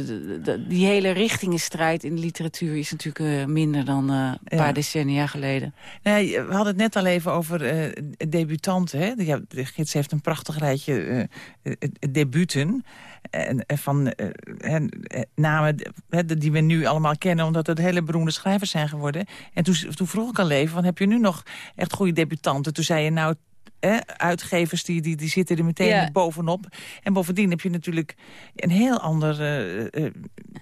die hele richtingenstrijd in de literatuur is natuurlijk uh, minder dan uh, een paar decennia geleden. Nee, we hadden het net al even over debutanten. Hè? Ja, de gids heeft een prachtig rijtje debuten. En, van namen die we nu allemaal kennen... omdat het hele beroemde schrijvers zijn geworden. En toen, toen vroeg ik al even, van, heb je nu nog echt goede debutanten? Toen zei je, nou, uitgevers die, die, die zitten er meteen bovenop. En bovendien heb je natuurlijk een heel ander uh, uh,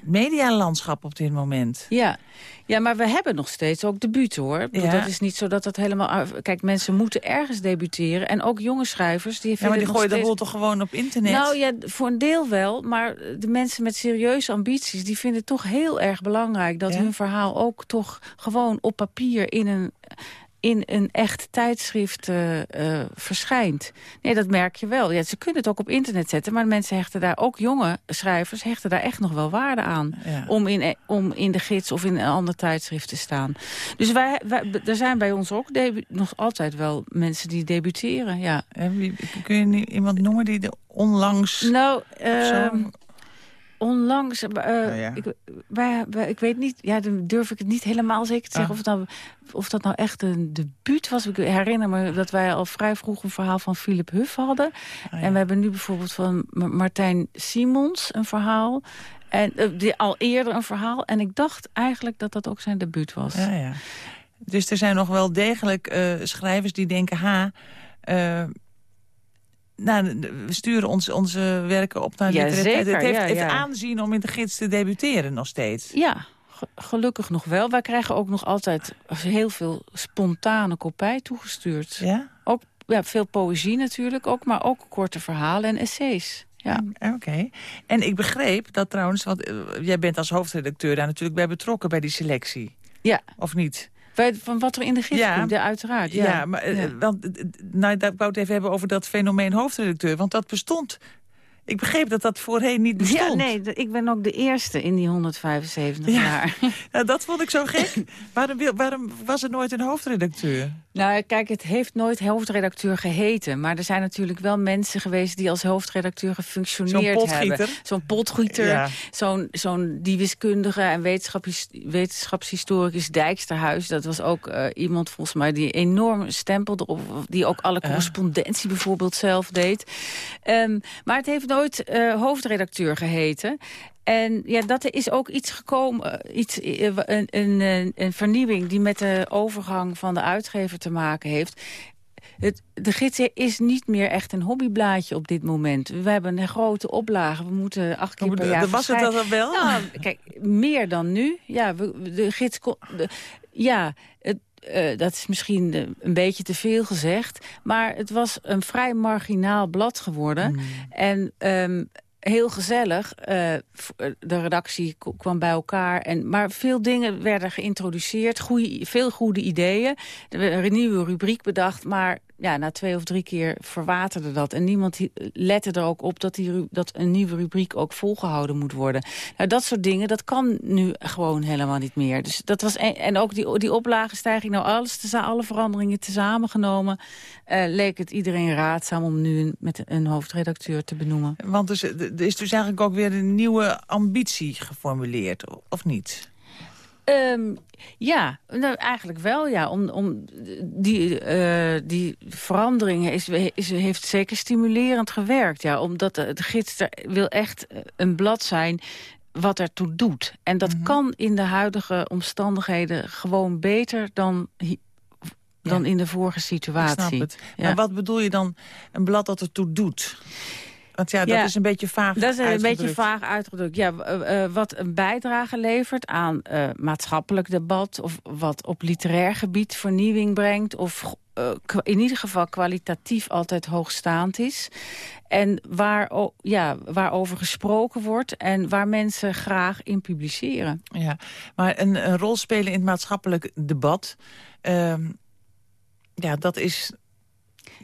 medialandschap op dit moment. Ja. ja, maar we hebben nog steeds ook debuut hoor. Ja. Dat is niet zo dat dat helemaal... Kijk, mensen moeten ergens debuteren. En ook jonge schrijvers. Die ja, maar die gooien de rol toch gewoon op internet? Nou ja, voor een deel wel. Maar de mensen met serieuze ambities... die vinden het toch heel erg belangrijk... dat hun verhaal ook toch gewoon op papier in een in een echt tijdschrift uh, uh, verschijnt. Nee, dat merk je wel. Ja, ze kunnen het ook op internet zetten, maar mensen hechten daar, ook jonge schrijvers, hechten daar echt nog wel waarde aan. Om, in, om in de gids of in een ander tijdschrift te staan. Dus wij, wij er zijn bij ons ook nog altijd wel mensen die debuteren, ja. kun je iemand noemen die de onlangs... Nou, onlangs, uh, ik, ik weet niet, ja, dan durf ik het niet helemaal zeker te zeggen ah. of, nou, of dat nou echt een debuut was. Ik herinner me dat wij al vrij vroeg een verhaal van Philip Huff hadden. Ah, en we hebben nu bijvoorbeeld van Martijn Simons een verhaal. En uh, die, al eerder een verhaal. En ik dacht eigenlijk dat dat ook zijn debuut was. Ja, ja. Dus er zijn nog wel degelijk uh, schrijvers die denken... ha, nou, we sturen ons, onze werken op naar ja, zeker, Het heeft, ja, aanzien om in de gids te debuteren nog steeds. Ja, gelukkig nog wel. Wij krijgen ook nog altijd heel veel spontane kopij toegestuurd. Ja? Ook ja, veel poëzie natuurlijk ook, maar ook korte verhalen en essays. Ja. Oké. En ik begreep dat trouwens, want eh, jij bent als hoofdredacteur daar natuurlijk bij betrokken bij die selectie. Ja. Of niet? Van wat er in de gids ja, komt, ja, uiteraard. Ja, ja maar eh, Want, eh, nou, ik wou het even hebben over dat fenomeen hoofdredacteur. Want dat bestond ik begreep dat dat voorheen niet bestond. Ja, nee, ik ben ook de eerste in die 175 jaar. Ja, dat vond ik zo gek. waarom, waarom was er nooit een hoofdredacteur? Nou, kijk, het heeft nooit hoofdredacteur geheten. Maar er zijn natuurlijk wel mensen geweest die als hoofdredacteur gefunctioneerd hebben. Zo'n potgieter. Zo'n zo'n die wiskundige en wetenschapshistoricus Dijksterhuis. Dat was ook uh, iemand volgens mij die enorm stempelde op. Die ook alle correspondentie bijvoorbeeld zelf deed. Um, maar het heeft nooit uh, hoofdredacteur geheten. En ja, dat is ook iets gekomen, eh, iets, eh, een, een, een vernieuwing die met de overgang van de uitgever te maken heeft. Het, de gids is niet meer echt een hobbyblaadje op dit moment. We hebben een grote oplage. We moeten acht keer per jaar Was het dat dan wel? Nou, kijk, meer dan nu. Ja, we, de gids... De, ja, het, uh, dat is misschien een beetje te veel gezegd. Maar het was een vrij marginaal blad geworden. Mm. En um, heel gezellig. Uh, de redactie kwam bij elkaar. En, maar veel dingen werden geïntroduceerd. Goeie, veel goede ideeën. Er werd een nieuwe rubriek bedacht. Maar ja, na twee of drie keer verwaterde dat. En niemand lette er ook op dat, die, dat een nieuwe rubriek ook volgehouden moet worden. Nou, dat soort dingen, dat kan nu gewoon helemaal niet meer. Dus dat was en ook die, die oplagenstijging, nou alles, alle veranderingen tezamen genomen... Uh, leek het iedereen raadzaam om nu een, met een hoofdredacteur te benoemen. Want dus, er is dus eigenlijk ook weer een nieuwe ambitie geformuleerd, of niet? Um, ja, nou, eigenlijk wel, ja. Om, om die, uh, die verandering is, is, heeft zeker stimulerend gewerkt. Ja, omdat de, de gids er, wil echt een blad zijn wat ertoe doet. En dat mhm. kan in de huidige omstandigheden gewoon beter dan dan in de vorige situatie. Ik snap het. Maar wat bedoel je dan een blad dat ertoe doet? Want ja, dat is een beetje vaag Dat is een beetje vaag uitgedrukt. Ja, uh, wat een bijdrage levert aan uh, maatschappelijk debat... of wat op literair gebied vernieuwing brengt... of in ieder geval kwalitatief altijd hoogstaand is. En waar, ja, waarover gesproken wordt en waar mensen graag in publiceren. Ja, maar een, een rol spelen in het maatschappelijk debat... Ehm, ja, dat is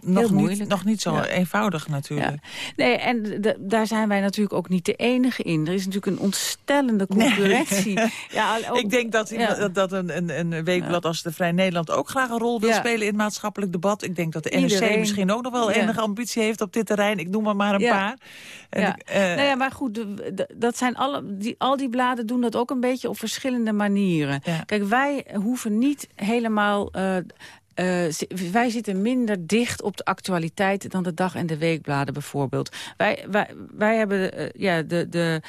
nog niet, nog niet zo eenvoudig natuurlijk. Nee, en daar zijn wij natuurlijk ook niet de enige in. Er is natuurlijk een ontstellende concurrentie. Ja, Ik denk dat, dat, dat een, een, een weekblad als de Vrij Nederland ook graag een rol wil spelen in het maatschappelijk debat. Ik denk dat de NRC misschien ook nog wel enige ambitie heeft op dit terrein. Ik noem maar maar een paar. En ja. Ik, uh, nou ja, maar goed, dat zijn alle, die, al die bladen doen dat ook een beetje op verschillende manieren. Kijk, wij hoeven niet helemaal uh, uh, wij zitten minder dicht op de actualiteit dan de dag- en de weekbladen bijvoorbeeld. Wij, wij, wij hebben uh, ja, de, de,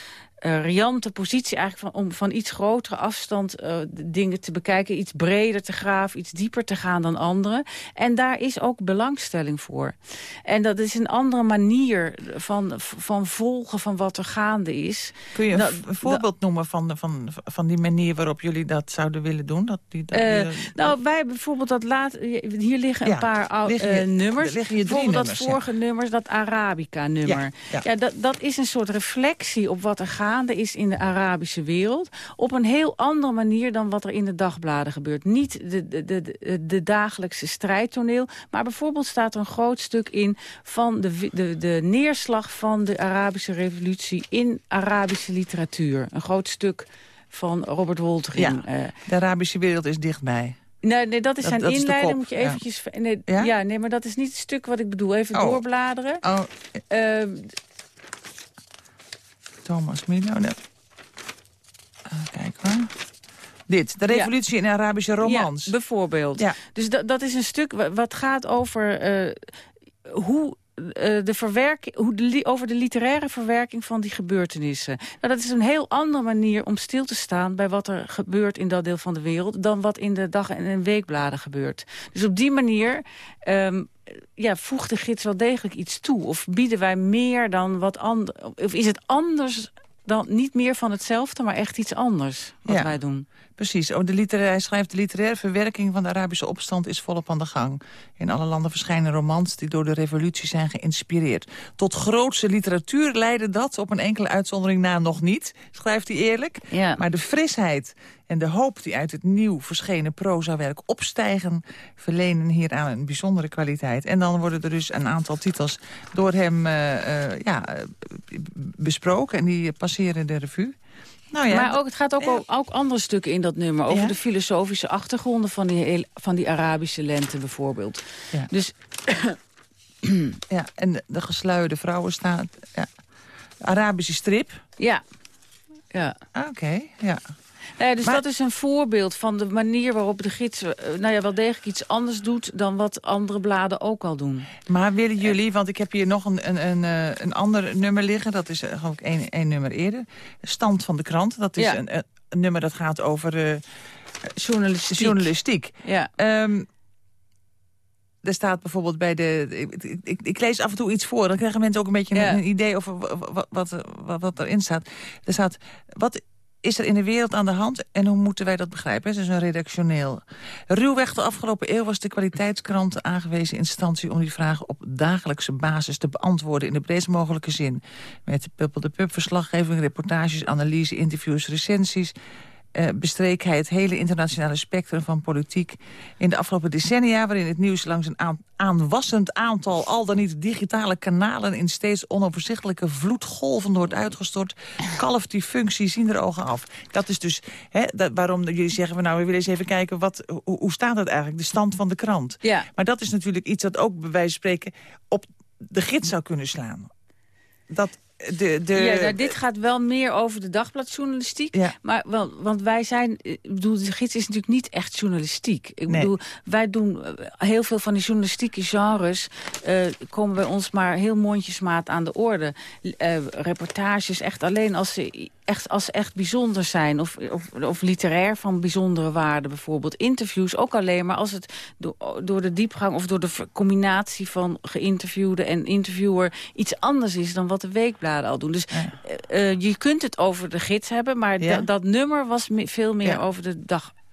uh, riante positie eigenlijk van, om van iets grotere afstand uh, dingen te bekijken. Iets breder te graven, iets dieper te gaan dan anderen. En daar is ook belangstelling voor. En dat is een andere manier van, van volgen van wat er gaande is. Kun je een voorbeeld noemen van, van, van die manier waarop jullie dat zouden willen doen? Dat, die, dat, uh, nou, wij bijvoorbeeld dat laat... Hier liggen een paar oude nummers. Liggen je bijvoorbeeld nummers, dat vorige nummer, dat Arabica-nummer. Ja, ja. dat, dat is een soort reflectie op wat er gaat is in de Arabische wereld... op een heel andere manier dan wat er in de dagbladen gebeurt. Niet de, de, de, de dagelijkse strijdtoneel, maar bijvoorbeeld staat er een groot stuk in... van de, de, de neerslag van de Arabische revolutie in Arabische literatuur. Een groot stuk van Robert Woltering. Ja, eh. de Arabische wereld is dichtbij. Nee, nee, dat is zijn inleiding. Moet je eventjes. Nee, ja? nee, maar dat is niet het stuk wat ik bedoel. Even oh. doorbladeren. Oh. Uh, Thomas Milo. Uh, kijk hoor. Dit, de revolutie in Arabische romans. Ja, bijvoorbeeld. Ja. Dus dat, dat is een stuk wat gaat over uh, hoe uh, de verwerking, hoe de, over de literaire verwerking van die gebeurtenissen. Nou, dat is een heel andere manier om stil te staan bij wat er gebeurt in dat deel van de wereld... dan wat in de dag- en weekbladen gebeurt. Dus op die manier um, ja, voegt de gids wel degelijk iets toe? Of bieden wij meer dan wat anders? Of is het anders dan niet meer van hetzelfde, maar echt iets anders wat wij doen. Precies. Oh, de hij schrijft de literaire verwerking van de Arabische opstand is volop aan de gang. In alle landen verschijnen romans die door de revolutie zijn geïnspireerd. Tot grootse literatuur leidde dat, op een enkele uitzondering na nog niet, schrijft hij eerlijk. Ja. Maar de frisheid en de hoop die uit het nieuw verschenen prozawerk opstijgen... verlenen hieraan een bijzondere kwaliteit. En dan worden er dus een aantal titels door hem uh, uh, ja, besproken. En die passeren de revue. Nou ja, maar ook, het gaat ook, ook andere stukken in dat nummer. Over de filosofische achtergronden van die, van die Arabische lente bijvoorbeeld. Ja. Dus... ja, en de, de gesluierde vrouwen staat... Ja. Arabische strip. Ja. ja. Oké, ja. Nee, dus dat is een voorbeeld van de manier waarop de gids uh, nou ja, wel degelijk iets anders doet dan wat andere bladen ook al doen. Maar willen jullie, want ik heb hier nog een, een, een, een ander nummer liggen, dat is ik één, één nummer eerder. Stand van de krant, dat is Ja. een, een nummer dat gaat over eh, Journalistiek. journalistiek. Ja. Ehm, er staat bijvoorbeeld bij de... Ik, ik, ik lees af en toe iets voor. Dan krijgen mensen ook een beetje Ja. een, een idee over wat, wat, wat, wat erin staat. Er staat... Wat is er in de wereld aan de hand en hoe moeten wij dat begrijpen? Het is een redactioneel. Ruwweg de afgelopen eeuw was de kwaliteitskrant aangewezen instantie... om die vragen op dagelijkse basis te beantwoorden in de breedst mogelijke zin. Met de Pup, verslaggeving, reportages, analyse, interviews, recensies... Uh, bestreek hij het hele internationale spectrum van politiek. In de afgelopen decennia, waarin het nieuws langs een aan, aanwassend aantal... al dan niet digitale kanalen in steeds onoverzichtelijke vloedgolven wordt uitgestort... kalft die functie zien er ogen af. Dat is dus hè, dat, waarom jullie zeggen... nou, we willen eens even kijken, wat, hoe, hoe staat het eigenlijk? De stand van de krant. Ja. Maar dat is natuurlijk iets dat ook bij wijze van spreken... op de gids zou kunnen slaan. Dat de, de, ja, nou, dit gaat wel meer over de dagbladjournalistiek. Ja. Maar wel, want wij zijn, ik bedoel, de gids is natuurlijk niet echt journalistiek. Ik Nee. bedoel, wij doen eh, heel veel van die journalistieke genres eh, komen bij ons maar heel mondjesmaat aan de orde. Eh, reportages echt alleen als ze echt, als echt bijzonder zijn. Of, of, of literair van bijzondere waarde bijvoorbeeld. Interviews ook alleen maar als het door, door de diepgang of door de combinatie van geïnterviewde en interviewer iets anders is dan wat de weekbladen al doen. Dus eh, eh, je kunt het over de gids hebben, maar Ja. dat nummer was me- veel meer Ja. over de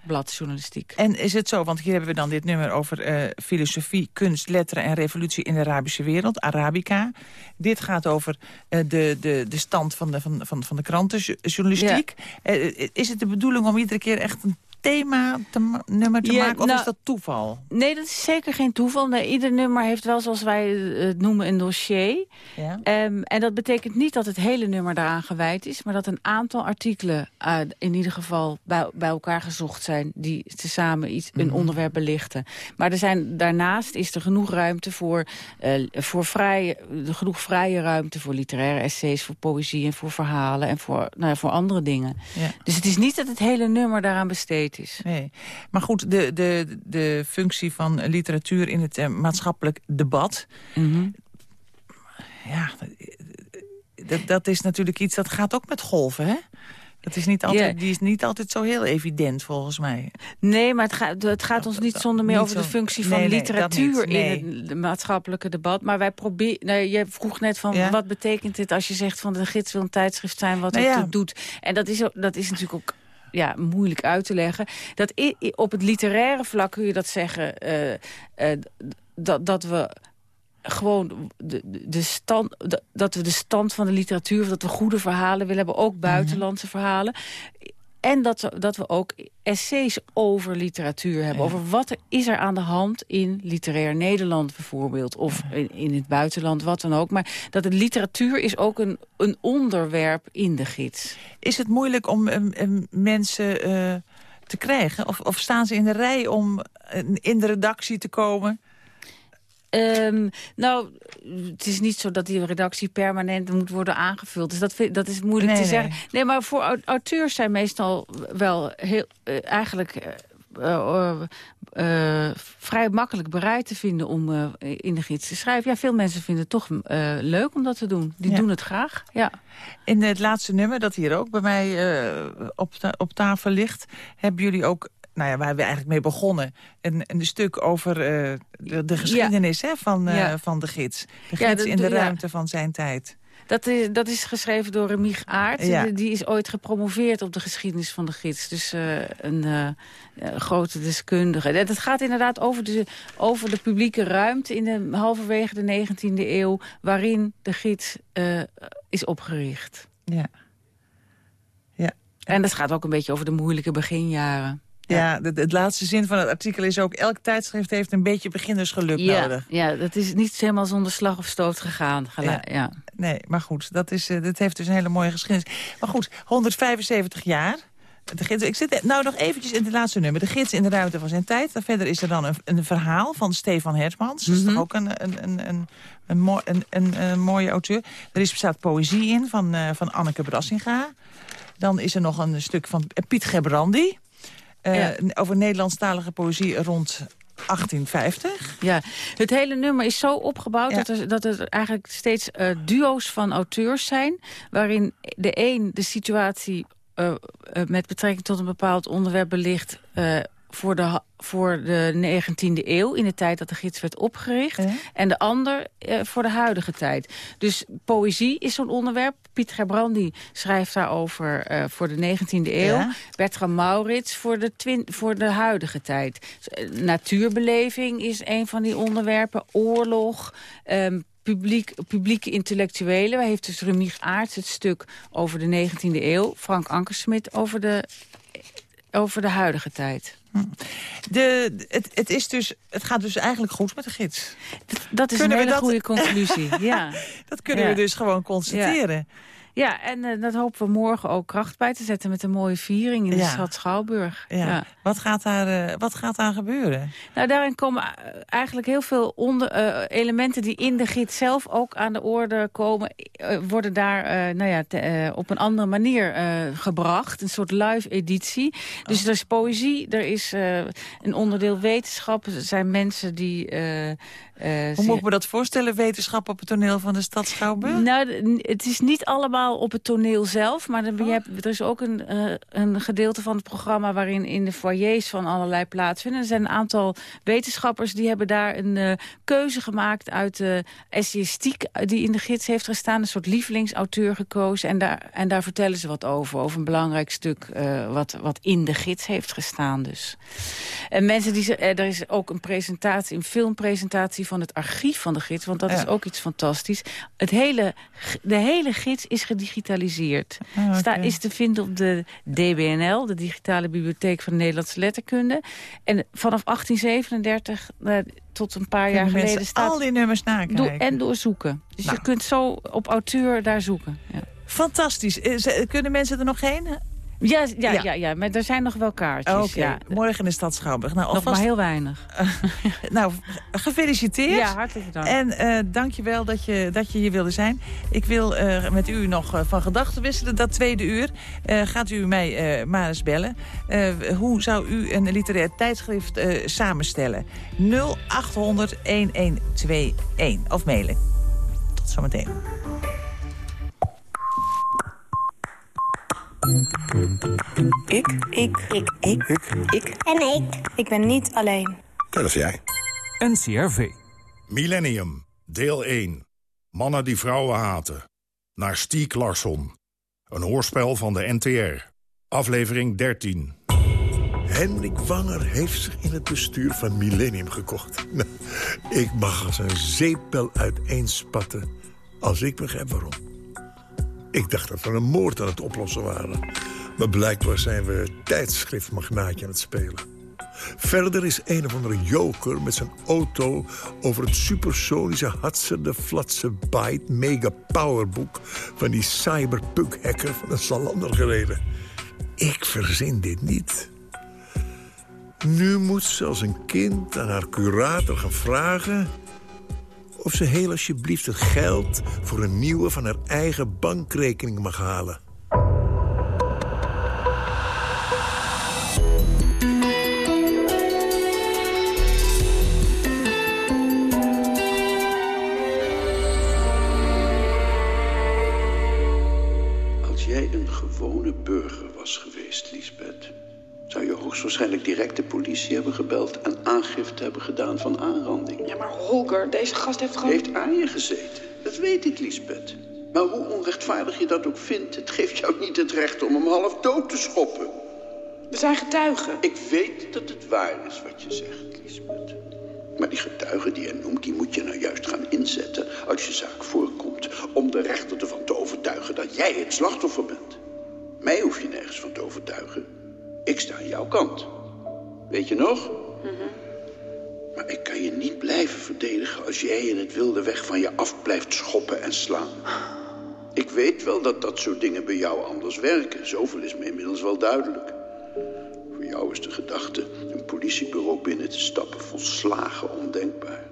dagbladjournalistiek. En is het zo, want hier hebben we dan dit nummer over eh, filosofie, kunst, letteren en revolutie in de Arabische wereld, Arabica. Dit gaat over eh, de, de, de stand van de, van, van, van de krantenjournalistiek. Eh, is het de bedoeling om iedere keer echt een thema te nummer te Ja, maken, of nou- is dat toeval? Nee, dat is zeker geen toeval. Nee, ieder nummer heeft wel, zoals wij eh, het noemen, een dossier. Ja? Ehm, en dat betekent niet dat het hele nummer daaraan gewijd is... maar dat een aantal artikelen uh, in ieder geval bij, bij elkaar gezocht zijn... die tezamen iets, een onderwerp belichten. Maar er zijn, daarnaast is er genoeg ruimte voor, uh, voor vrije, genoeg vrije ruimte... voor literaire essays, voor poëzie en voor verhalen... en voor, nou ja, voor andere dingen. Ja. Dus het is niet dat het hele nummer daaraan is. Nee. Maar goed, de, de, de functie van literatuur in het eh, maatschappelijk debat... Mhm. ja, dat, dat is natuurlijk iets dat gaat ook met golven, hè? Dat is niet altijd. Die is niet altijd zo heel evident, volgens mij. Nee, maar het gaat, het gaat ons niet zonder meer Niet over de functie van nee, nee, dat literatuur nee. in het maatschappelijke debat. Maar wij proberen. Nee, je vroeg net van Ja. wat betekent dit als je zegt van de gids wil een tijdschrift zijn wat Nou het ja. doet. En dat is, dat is natuurlijk ook. Ja, moeilijk uit te leggen. Dat op het literaire vlak kun je dat zeggen. eh, eh, dat, dat we gewoon de, de- stand, dat we de stand van de literatuur... of dat we goede verhalen willen hebben, ook buitenlandse verhalen. En dat we, dat we ook essays over literatuur hebben. Over wat er is er aan de hand in literair Nederland bijvoorbeeld. Of in, in het buitenland, wat dan ook. Maar dat de literatuur is ook een, een onderwerp in de gids. Is het moeilijk om em, em, mensen eh, te krijgen? Of, of staan ze in de rij om eh, in de redactie te komen? Ehm, nou, het is niet zo dat die redactie permanent moet worden aangevuld. Dus dat, vind, dat is moeilijk Nee, te nee. zeggen. Nee, maar voor au- auteurs zijn meestal wel heel, eh, eigenlijk eh, eh, vrij makkelijk bereid te vinden om in de gids te schrijven. Ja, veel mensen vinden het toch leuk om dat te doen. Die Ja. doen het graag, ja. In het laatste nummer, dat hier ook bij mij op, ta- op tafel ligt... hebben jullie ook, nou ja, waar we eigenlijk mee begonnen... een, een stuk over eh, de, de geschiedenis hè, van, eh, Ja. van de gids. De Ja, gids dat in de ruimte van zijn tijd. Dat is, dat is geschreven door Remieg Aert. Ja. Die is ooit gepromoveerd op de geschiedenis van de gids. Dus uh, een uh, grote deskundige. Dat gaat inderdaad over de, over de publieke ruimte... in de halverwege de 19e eeuw... waarin de gids uh, is opgericht. Ja. ja. En dat gaat ook een beetje over de moeilijke beginjaren. Ja, het, laatste zin van het artikel is ook... elk tijdschrift heeft een beetje beginnersgeluk ja, nodig. Ja, dat is niet helemaal zonder slag of stoot gegaan. ja. ja. Nee, maar goed, dat, is, uh, dat heeft dus een hele mooie geschiedenis. Maar goed, 175 jaar... De gids, ik zit nou nog eventjes in het laatste nummer. De gids in de ruimte van zijn tijd. Verder is er dan een, een verhaal van Stefan Hertmans. Dat is toch mhm. ook een, een, een, een, een, een, een, mooie auteur. Er is, bestaat poëzie in van, uh, van Anneke Brassinga. Dan is er nog een stuk van Piet Gebrandi. Uh, Over Nederlandstalige poëzie rond 1850. Ja, het hele nummer is zo opgebouwd dat, er, dat er eigenlijk steeds uh, duo's van auteurs zijn... waarin de een de situatie uh, met betrekking tot een bepaald onderwerp belicht voor de, voor de 19e eeuw, in de tijd dat de gids werd opgericht. En de ander eh, voor de huidige tijd. Dus poëzie is zo'n onderwerp. Piet Gerbrandi schrijft daarover uh, voor de 19e eeuw. Ja. Bertram Maurits voor de, voor de huidige tijd. Eh, natuurbeleving is een van die onderwerpen. Oorlog, um, publiek, publieke intellectuelen. Waar heeft dus Remieg Aarts het stuk over de 19e eeuw. Frank Ankersmit over de, over de huidige tijd. De, het, het, is dus, het gaat dus eigenlijk goed met de gids. Dat, is een hele goede conclusie, ja. Dat kunnen we dus gewoon constateren. Ja, en uh, dat hopen we morgen ook kracht bij te zetten met een mooie viering in de stad Schouwburg. Ja. Wat, gaat daar, uh, wat gaat daar gebeuren? Nou, daarin komen eh, eigenlijk heel veel onder, uh, elementen die in de gids zelf ook aan de orde komen, worden daar nou ja, te, op een andere manier gebracht. Een soort live editie. Dus oh. er is poëzie, er is een onderdeel wetenschap. Er zijn mensen die uh, Hoe moet ik me dat voorstellen, wetenschap op het toneel van de stad Schouwburg? Nou, het is niet allemaal op het toneel zelf, maar er, oh. er is ook een, uh, een gedeelte van het programma waarin in de foyers van allerlei plaatsvinden. Er zijn een aantal wetenschappers die hebben daar een uh, keuze gemaakt uit de essayistiek die in de gids heeft gestaan. Een soort lievelingsauteur gekozen en daar, en daar vertellen ze wat over. Over een belangrijk stuk wat, wat in de gids heeft gestaan dus. En mensen die, er is ook een presentatie, een filmpresentatie van het archief van de gids. Want dat is ook iets fantastisch. Het hele, de hele gids is gedigitaliseerd. Oh, okay. is te vinden op de DBNL, de Digitale Bibliotheek van de Nederlandse Letterkunde. En vanaf 1837 uh, eh, tot een paar jaar geleden staat... al die nummers nakijken. Do en doorzoeken. Dus je nou. kunt zo op auteur daar zoeken. Ja. Fantastisch. Eh, kunnen mensen er nog heen? Ja, ja, ja. ja, maar er zijn nog wel kaartjes. Oh, ja. Morgen in de stad Schouwburg. Nou, nog maar heel weinig. nou, gefeliciteerd. Ja, hartelijk bedankt. En uh, dank je wel dat je, dat je hier wilde zijn. Ik wil uh, met u nog uh, van gedachten wisselen, dat tweede uur. gaat u mij maar eens bellen. hoe zou u een literair tijdschrift samenstellen? 0800 1121. Of mailen. Tot zometeen. Ik. Ik. Ik. Ik. Ik. En ik. Ik ben niet alleen. Dat is jij. NCRV. Millennium, deel 1. Mannen die vrouwen haten. Naar Stiek Larsson. Een hoorspel van de NTR. Aflevering 13. Hendrik Wanger heeft zich in het bestuur van Millennium gekocht. Ik mag als een zeepbel uiteenspatten als ik begrijp waarom. Ik dacht dat we een moord aan het oplossen waren. Maar blijkbaar zijn we tijdschriftmagnaatje aan het spelen. Verder is een of andere joker met zijn auto... over het supersonische Hatse de Flatse Byte Mega Powerbook... van die cyberpunk-hacker van de Salander gereden. Ik verzin dit niet. Nu moet ze als een kind aan haar curator gaan vragen of ze heel alsjeblieft het geld voor een nieuwe van haar eigen bankrekening mag halen. Als jij een gewone burger was geweest, Lisbeth zou je hoogstwaarschijnlijk direct de politie hebben gebeld... en aangifte hebben gedaan van aanranding. Ja, maar Holger, deze gast heeft gewoon... Heeft aan je gezeten. Dat weet ik, Lisbeth. Maar hoe onrechtvaardig je dat ook vindt... het geeft jou niet het recht om hem half dood te schoppen. We zijn getuigen. Ik weet dat het waar is wat je zegt, Lisbeth. Maar die getuigen die je noemt, die moet je nou juist gaan inzetten... als je zaak voorkomt, om de rechter ervan te overtuigen... dat jij het slachtoffer bent. Mij hoef je nergens van te overtuigen. Ik sta aan jouw kant. Weet je nog? Maar ik kan je niet blijven verdedigen als jij in het wilde weg van je af blijft schoppen en slaan. Ik weet wel dat dat soort dingen bij jou anders werken. Zoveel is me inmiddels wel duidelijk. Voor jou is de gedachte een politiebureau binnen te stappen volslagen ondenkbaar.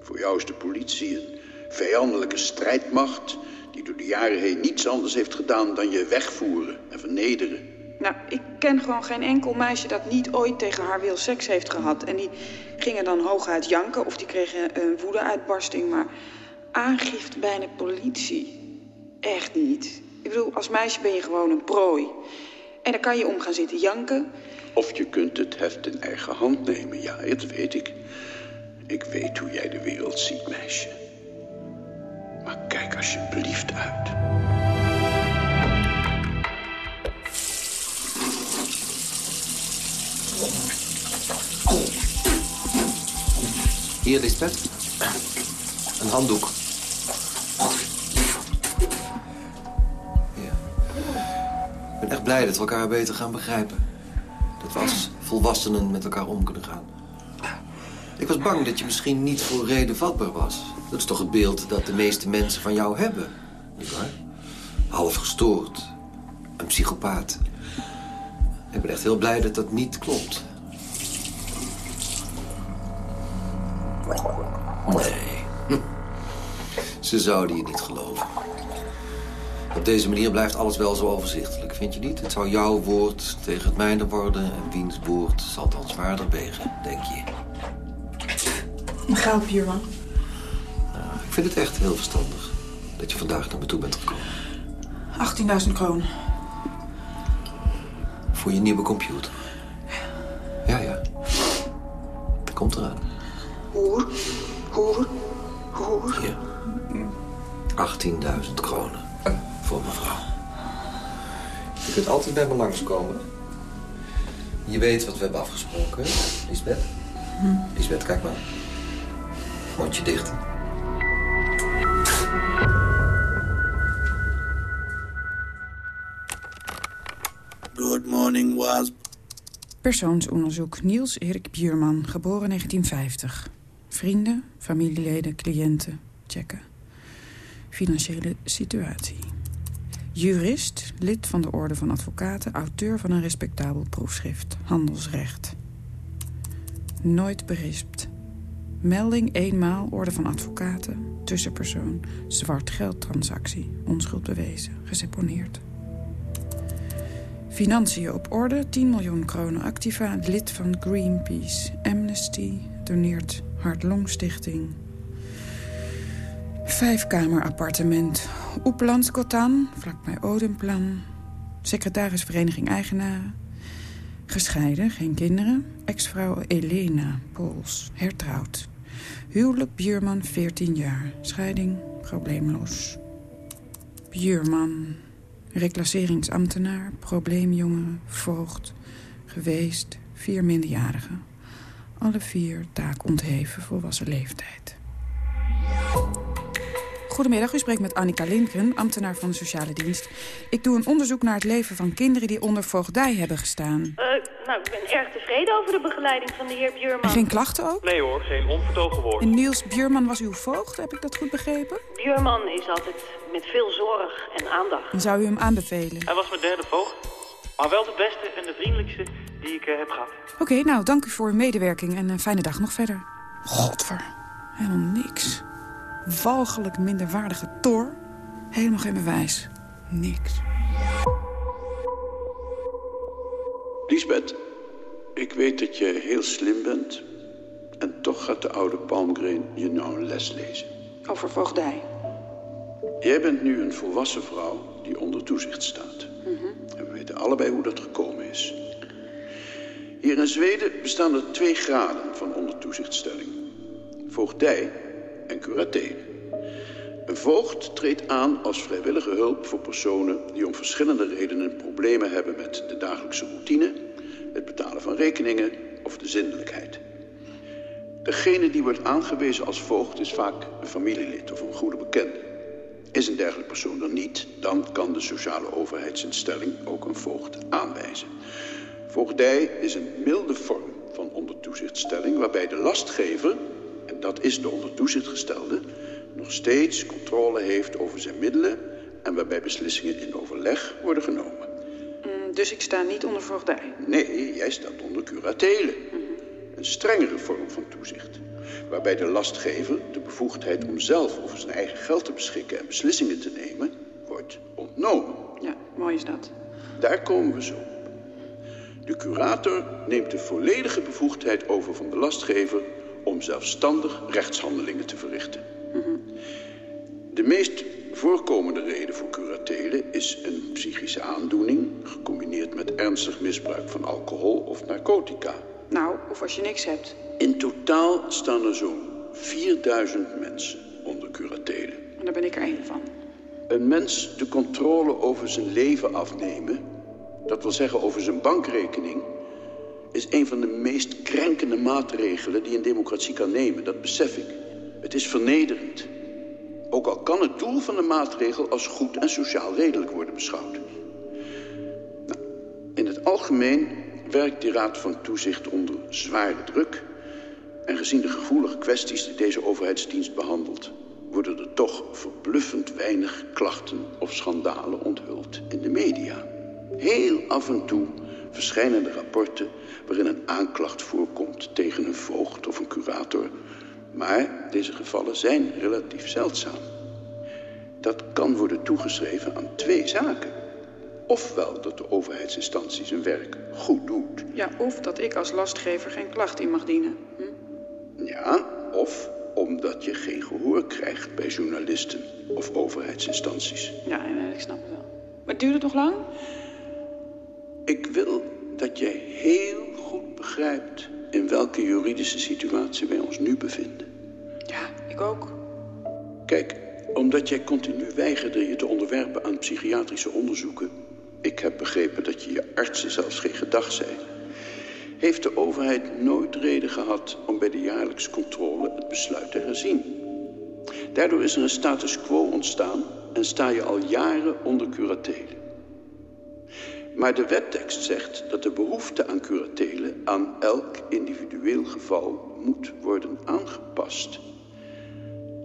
Voor jou is de politie een vijandelijke strijdmacht... die door de jaren heen niets anders heeft gedaan dan je wegvoeren en vernederen. Nou, ik ken gewoon geen enkel meisje dat niet ooit tegen haar wil seks heeft gehad. En die gingen dan hooguit janken of die kregen een woedeuitbarsting. Maar aangifte bij de politie, echt niet. Ik bedoel, als meisje ben je gewoon een prooi. En dan kan je om gaan zitten janken. Of je kunt het heft in eigen hand nemen, ja, dat weet ik. Ik weet hoe jij de wereld ziet, meisje. Maar kijk alsjeblieft uit. Hier, Lisbeth. Een handdoek. Ja. Ik ben echt blij dat we elkaar beter gaan begrijpen. Dat we als volwassenen met elkaar om kunnen gaan. Ik was bang dat je misschien niet voor reden vatbaar was. Dat is toch het beeld dat de meeste mensen van jou hebben. Niet waar? Half gestoord. Een psychopaat. Ik ben echt heel blij dat dat niet klopt. Nee. Hm. Ze zouden je niet geloven. Op deze manier blijft alles wel zo overzichtelijk, vind je niet? Het zou jouw woord tegen het mijne worden... en wiens woord zal dan zwaarder wegen, denk je. Geld, buurman. Ik vind het echt heel verstandig dat je vandaag naar me toe bent gekomen. 18.000 kronen. Voor je nieuwe computer. Ja, ja. Komt eraan. Hoer, hoer, hoer. Hier. 18.000 kronen. Voor mevrouw. Je kunt altijd bij me langskomen. Je weet wat we hebben afgesproken, Lisbeth? Lisbeth, kijk maar. Mondje dicht. Persoonsonderzoek Niels Erik Bierman, geboren 1950. Vrienden, familieleden, cliënten, checken. Financiële situatie. Jurist, lid van de Orde van Advocaten... auteur van een respectabel proefschrift, handelsrecht. Nooit berispt. Melding eenmaal, Orde van Advocaten, tussenpersoon... zwart geldtransactie, onschuld bewezen, geseponeerd. Financiën op orde, 10 miljoen kronen activa, lid van Greenpeace. Amnesty doneert Hart-Longstichting. Vijfkamer appartement. Oeplandskotan, vlakbij Odemplan. Secretaris Vereniging Eigenaren. Gescheiden, geen kinderen. Ex-vrouw Elena, Pools, hertrouwd. Huwelijk Bierman, 14 jaar. Scheiding, probleemloos. Bierman, reclasseringsambtenaar, probleemjongeren, voogd, geweest, vier minderjarigen. Alle vier taak ontheven volwassen leeftijd. Goedemiddag, u spreekt met Annika Lindgren, ambtenaar van de sociale dienst. Ik doe een onderzoek naar het leven van kinderen die onder voogdij hebben gestaan. Uh, nou, ik ben erg tevreden over de begeleiding van de heer Bjurman. En geen klachten ook? Nee hoor, geen onvertogen woorden. En Niels Bjurman was uw voogd, heb ik dat goed begrepen? Bjurman is altijd met veel zorg en aandacht. En zou u hem aanbevelen? Hij was mijn derde voogd, maar wel de beste en de vriendelijkste die ik uh, heb gehad. Oké, nou, dank u voor uw medewerking en een fijne dag nog verder. Godver, helemaal niks. Walgelijk minderwaardige tor. Helemaal geen bewijs. Niks. Lisbeth, ik weet dat je heel slim bent. En toch gaat de oude Palmgreen je nou een les lezen. Over voogdij. Jij bent nu een volwassen vrouw die onder toezicht staat. En we weten allebei hoe dat gekomen is. Hier in Zweden bestaan er twee graden van ondertoezichtstelling. Voogdij en curatele. Een voogd treedt aan als vrijwillige hulp voor personen die om verschillende redenen problemen hebben met de dagelijkse routine, het betalen van rekeningen of de zindelijkheid. Degene die wordt aangewezen als voogd is vaak een familielid of een goede bekende. Is een dergelijke persoon er niet, dan kan de sociale overheidsinstelling ook een voogd aanwijzen. Voogdij is een milde vorm van ondertoezichtstelling waarbij de lastgever, dat is de ondertoezichtgestelde, nog steeds controle heeft over zijn middelen en waarbij beslissingen in overleg worden genomen. Mm, dus ik sta niet onder voogdij? Nee, jij staat onder curatele. Een strengere vorm van toezicht. Waarbij de lastgever de bevoegdheid om zelf over zijn eigen geld te beschikken en beslissingen te nemen, wordt ontnomen. Ja, mooi is dat. Daar komen we zo op. De curator neemt de volledige bevoegdheid over van de lastgever om zelfstandig rechtshandelingen te verrichten. De meest voorkomende reden voor curatelen is een psychische aandoening... gecombineerd met ernstig misbruik van alcohol of narcotica. Nou, of als je niks hebt. In totaal staan er zo'n 4000 mensen onder curatelen. En daar ben ik er één van. Een mens de controle over zijn leven afnemen... dat wil zeggen over zijn bankrekening... is een van de meest krenkende maatregelen die een democratie kan nemen. Dat besef ik. Het is vernederend. Ook al kan het doel van de maatregel als goed en sociaal redelijk worden beschouwd. Nou, in het algemeen werkt die Raad van Toezicht onder zware druk. En gezien de gevoelige kwesties die deze overheidsdienst behandelt... worden er toch verbluffend weinig klachten of schandalen onthuld in de media. Heel af en toe verschijnen er rapporten waarin een aanklacht voorkomt tegen een voogd of een curator... Maar deze gevallen zijn relatief zeldzaam. Dat kan worden toegeschreven aan twee zaken. Ofwel dat de overheidsinstantie zijn werk goed doet. Ja, of dat ik als lastgever geen klacht in mag dienen. Hm? Ja, of omdat je geen gehoor krijgt bij journalisten of overheidsinstanties. Ja, ik snap het wel. Maar duurt het nog lang? Ik wil dat jij heel goed begrijpt in welke juridische situatie wij ons nu bevinden. Ja, ik ook. Kijk, omdat jij continu weigerde je te onderwerpen aan psychiatrische onderzoeken... ik heb begrepen dat je je artsen zelfs geen gedag zijn... heeft de overheid nooit reden gehad om bij de jaarlijkse controle het besluit te herzien. Daardoor is er een status quo ontstaan en sta je al jaren onder curatelen. Maar de wettekst zegt dat de behoefte aan curatelen aan elk individueel geval moet worden aangepast.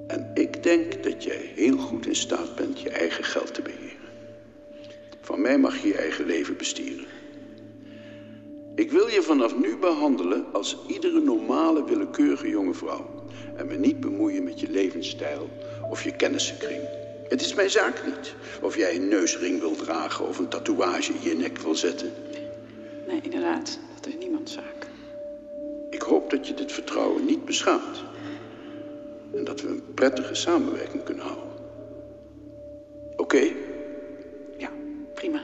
En ik denk dat jij heel goed in staat bent je eigen geld te beheren. Van mij mag je je eigen leven bestieren. Ik wil je vanaf nu behandelen als iedere normale willekeurige jonge vrouw. En me niet bemoeien met je levensstijl of je kennissenkring. Het is mijn zaak niet. Of jij een neusring wil dragen of een tatoeage in je nek wil zetten. Nee, inderdaad. Dat is niemands zaak. Ik hoop dat je dit vertrouwen niet beschaamt. En dat we een prettige samenwerking kunnen houden. Oké? Ja, prima.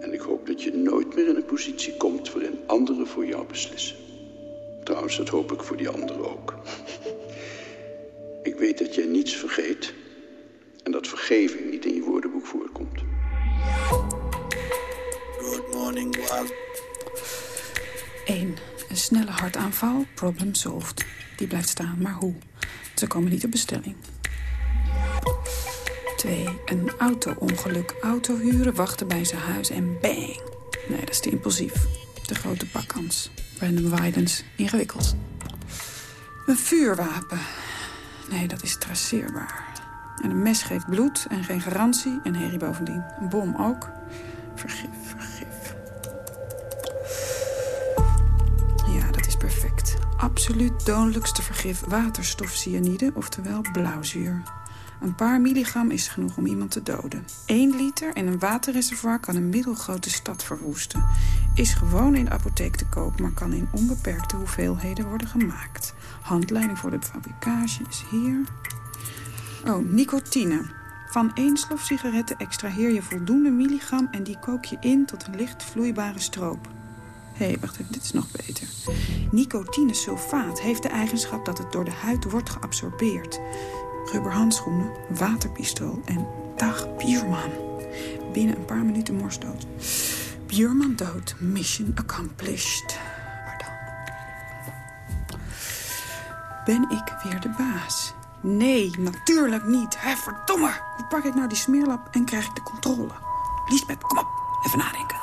En ik hoop dat je nooit meer in een positie komt waarin anderen voor jou beslissen. Trouwens, dat hoop ik voor die anderen ook. Ik weet dat jij niets vergeet en dat vergeving niet in je woordenboek voorkomt. Good morning, Wild. 1. Een snelle hartaanval, problem solved. Die blijft staan, maar hoe? Ze komen niet op bestelling. 2. Een auto-ongeluk. Auto huren, wachten bij zijn huis en bang. Nee, dat is te impulsief. De grote pakkans. Random violence. Ingewikkeld. Een vuurwapen. Nee, dat is traceerbaar. En een mes geeft bloed en geen garantie en herrie bovendien. Een bom ook. Vergif, vergif. Ja, dat is perfect. Absoluut dodelijkste vergif waterstofcyanide, oftewel blauwzuur. Een paar milligram is genoeg om iemand te doden. 1 liter in een waterreservoir kan een middelgrote stad verwoesten. Is gewoon in de apotheek te koop, maar kan in onbeperkte hoeveelheden worden gemaakt. Handleiding voor de fabricage is hier. Oh, nicotine. Van één slof sigaretten extraheer je voldoende milligram... en die kook je in tot een licht vloeibare stroop. Hé, hey, wacht even, dit is nog beter. Nicotinesulfaat heeft de eigenschap dat het door de huid wordt geabsorbeerd. Rubberhandschoenen, waterpistool en dag Bierman. Binnen een paar minuten morsdood. Bierman dood, mission accomplished. Maar dan... Ben ik weer de baas? Nee, natuurlijk niet. Hé, verdomme. Hoe pak ik nou die smeerlap en krijg ik de controle? Liesbeth, kom op. Even nadenken.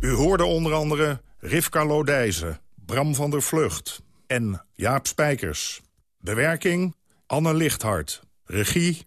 U hoorde onder andere Rivka Lodijzen, Bram van der Vlucht en Jaap Spijkers. Bewerking Anne Lichthart. Regie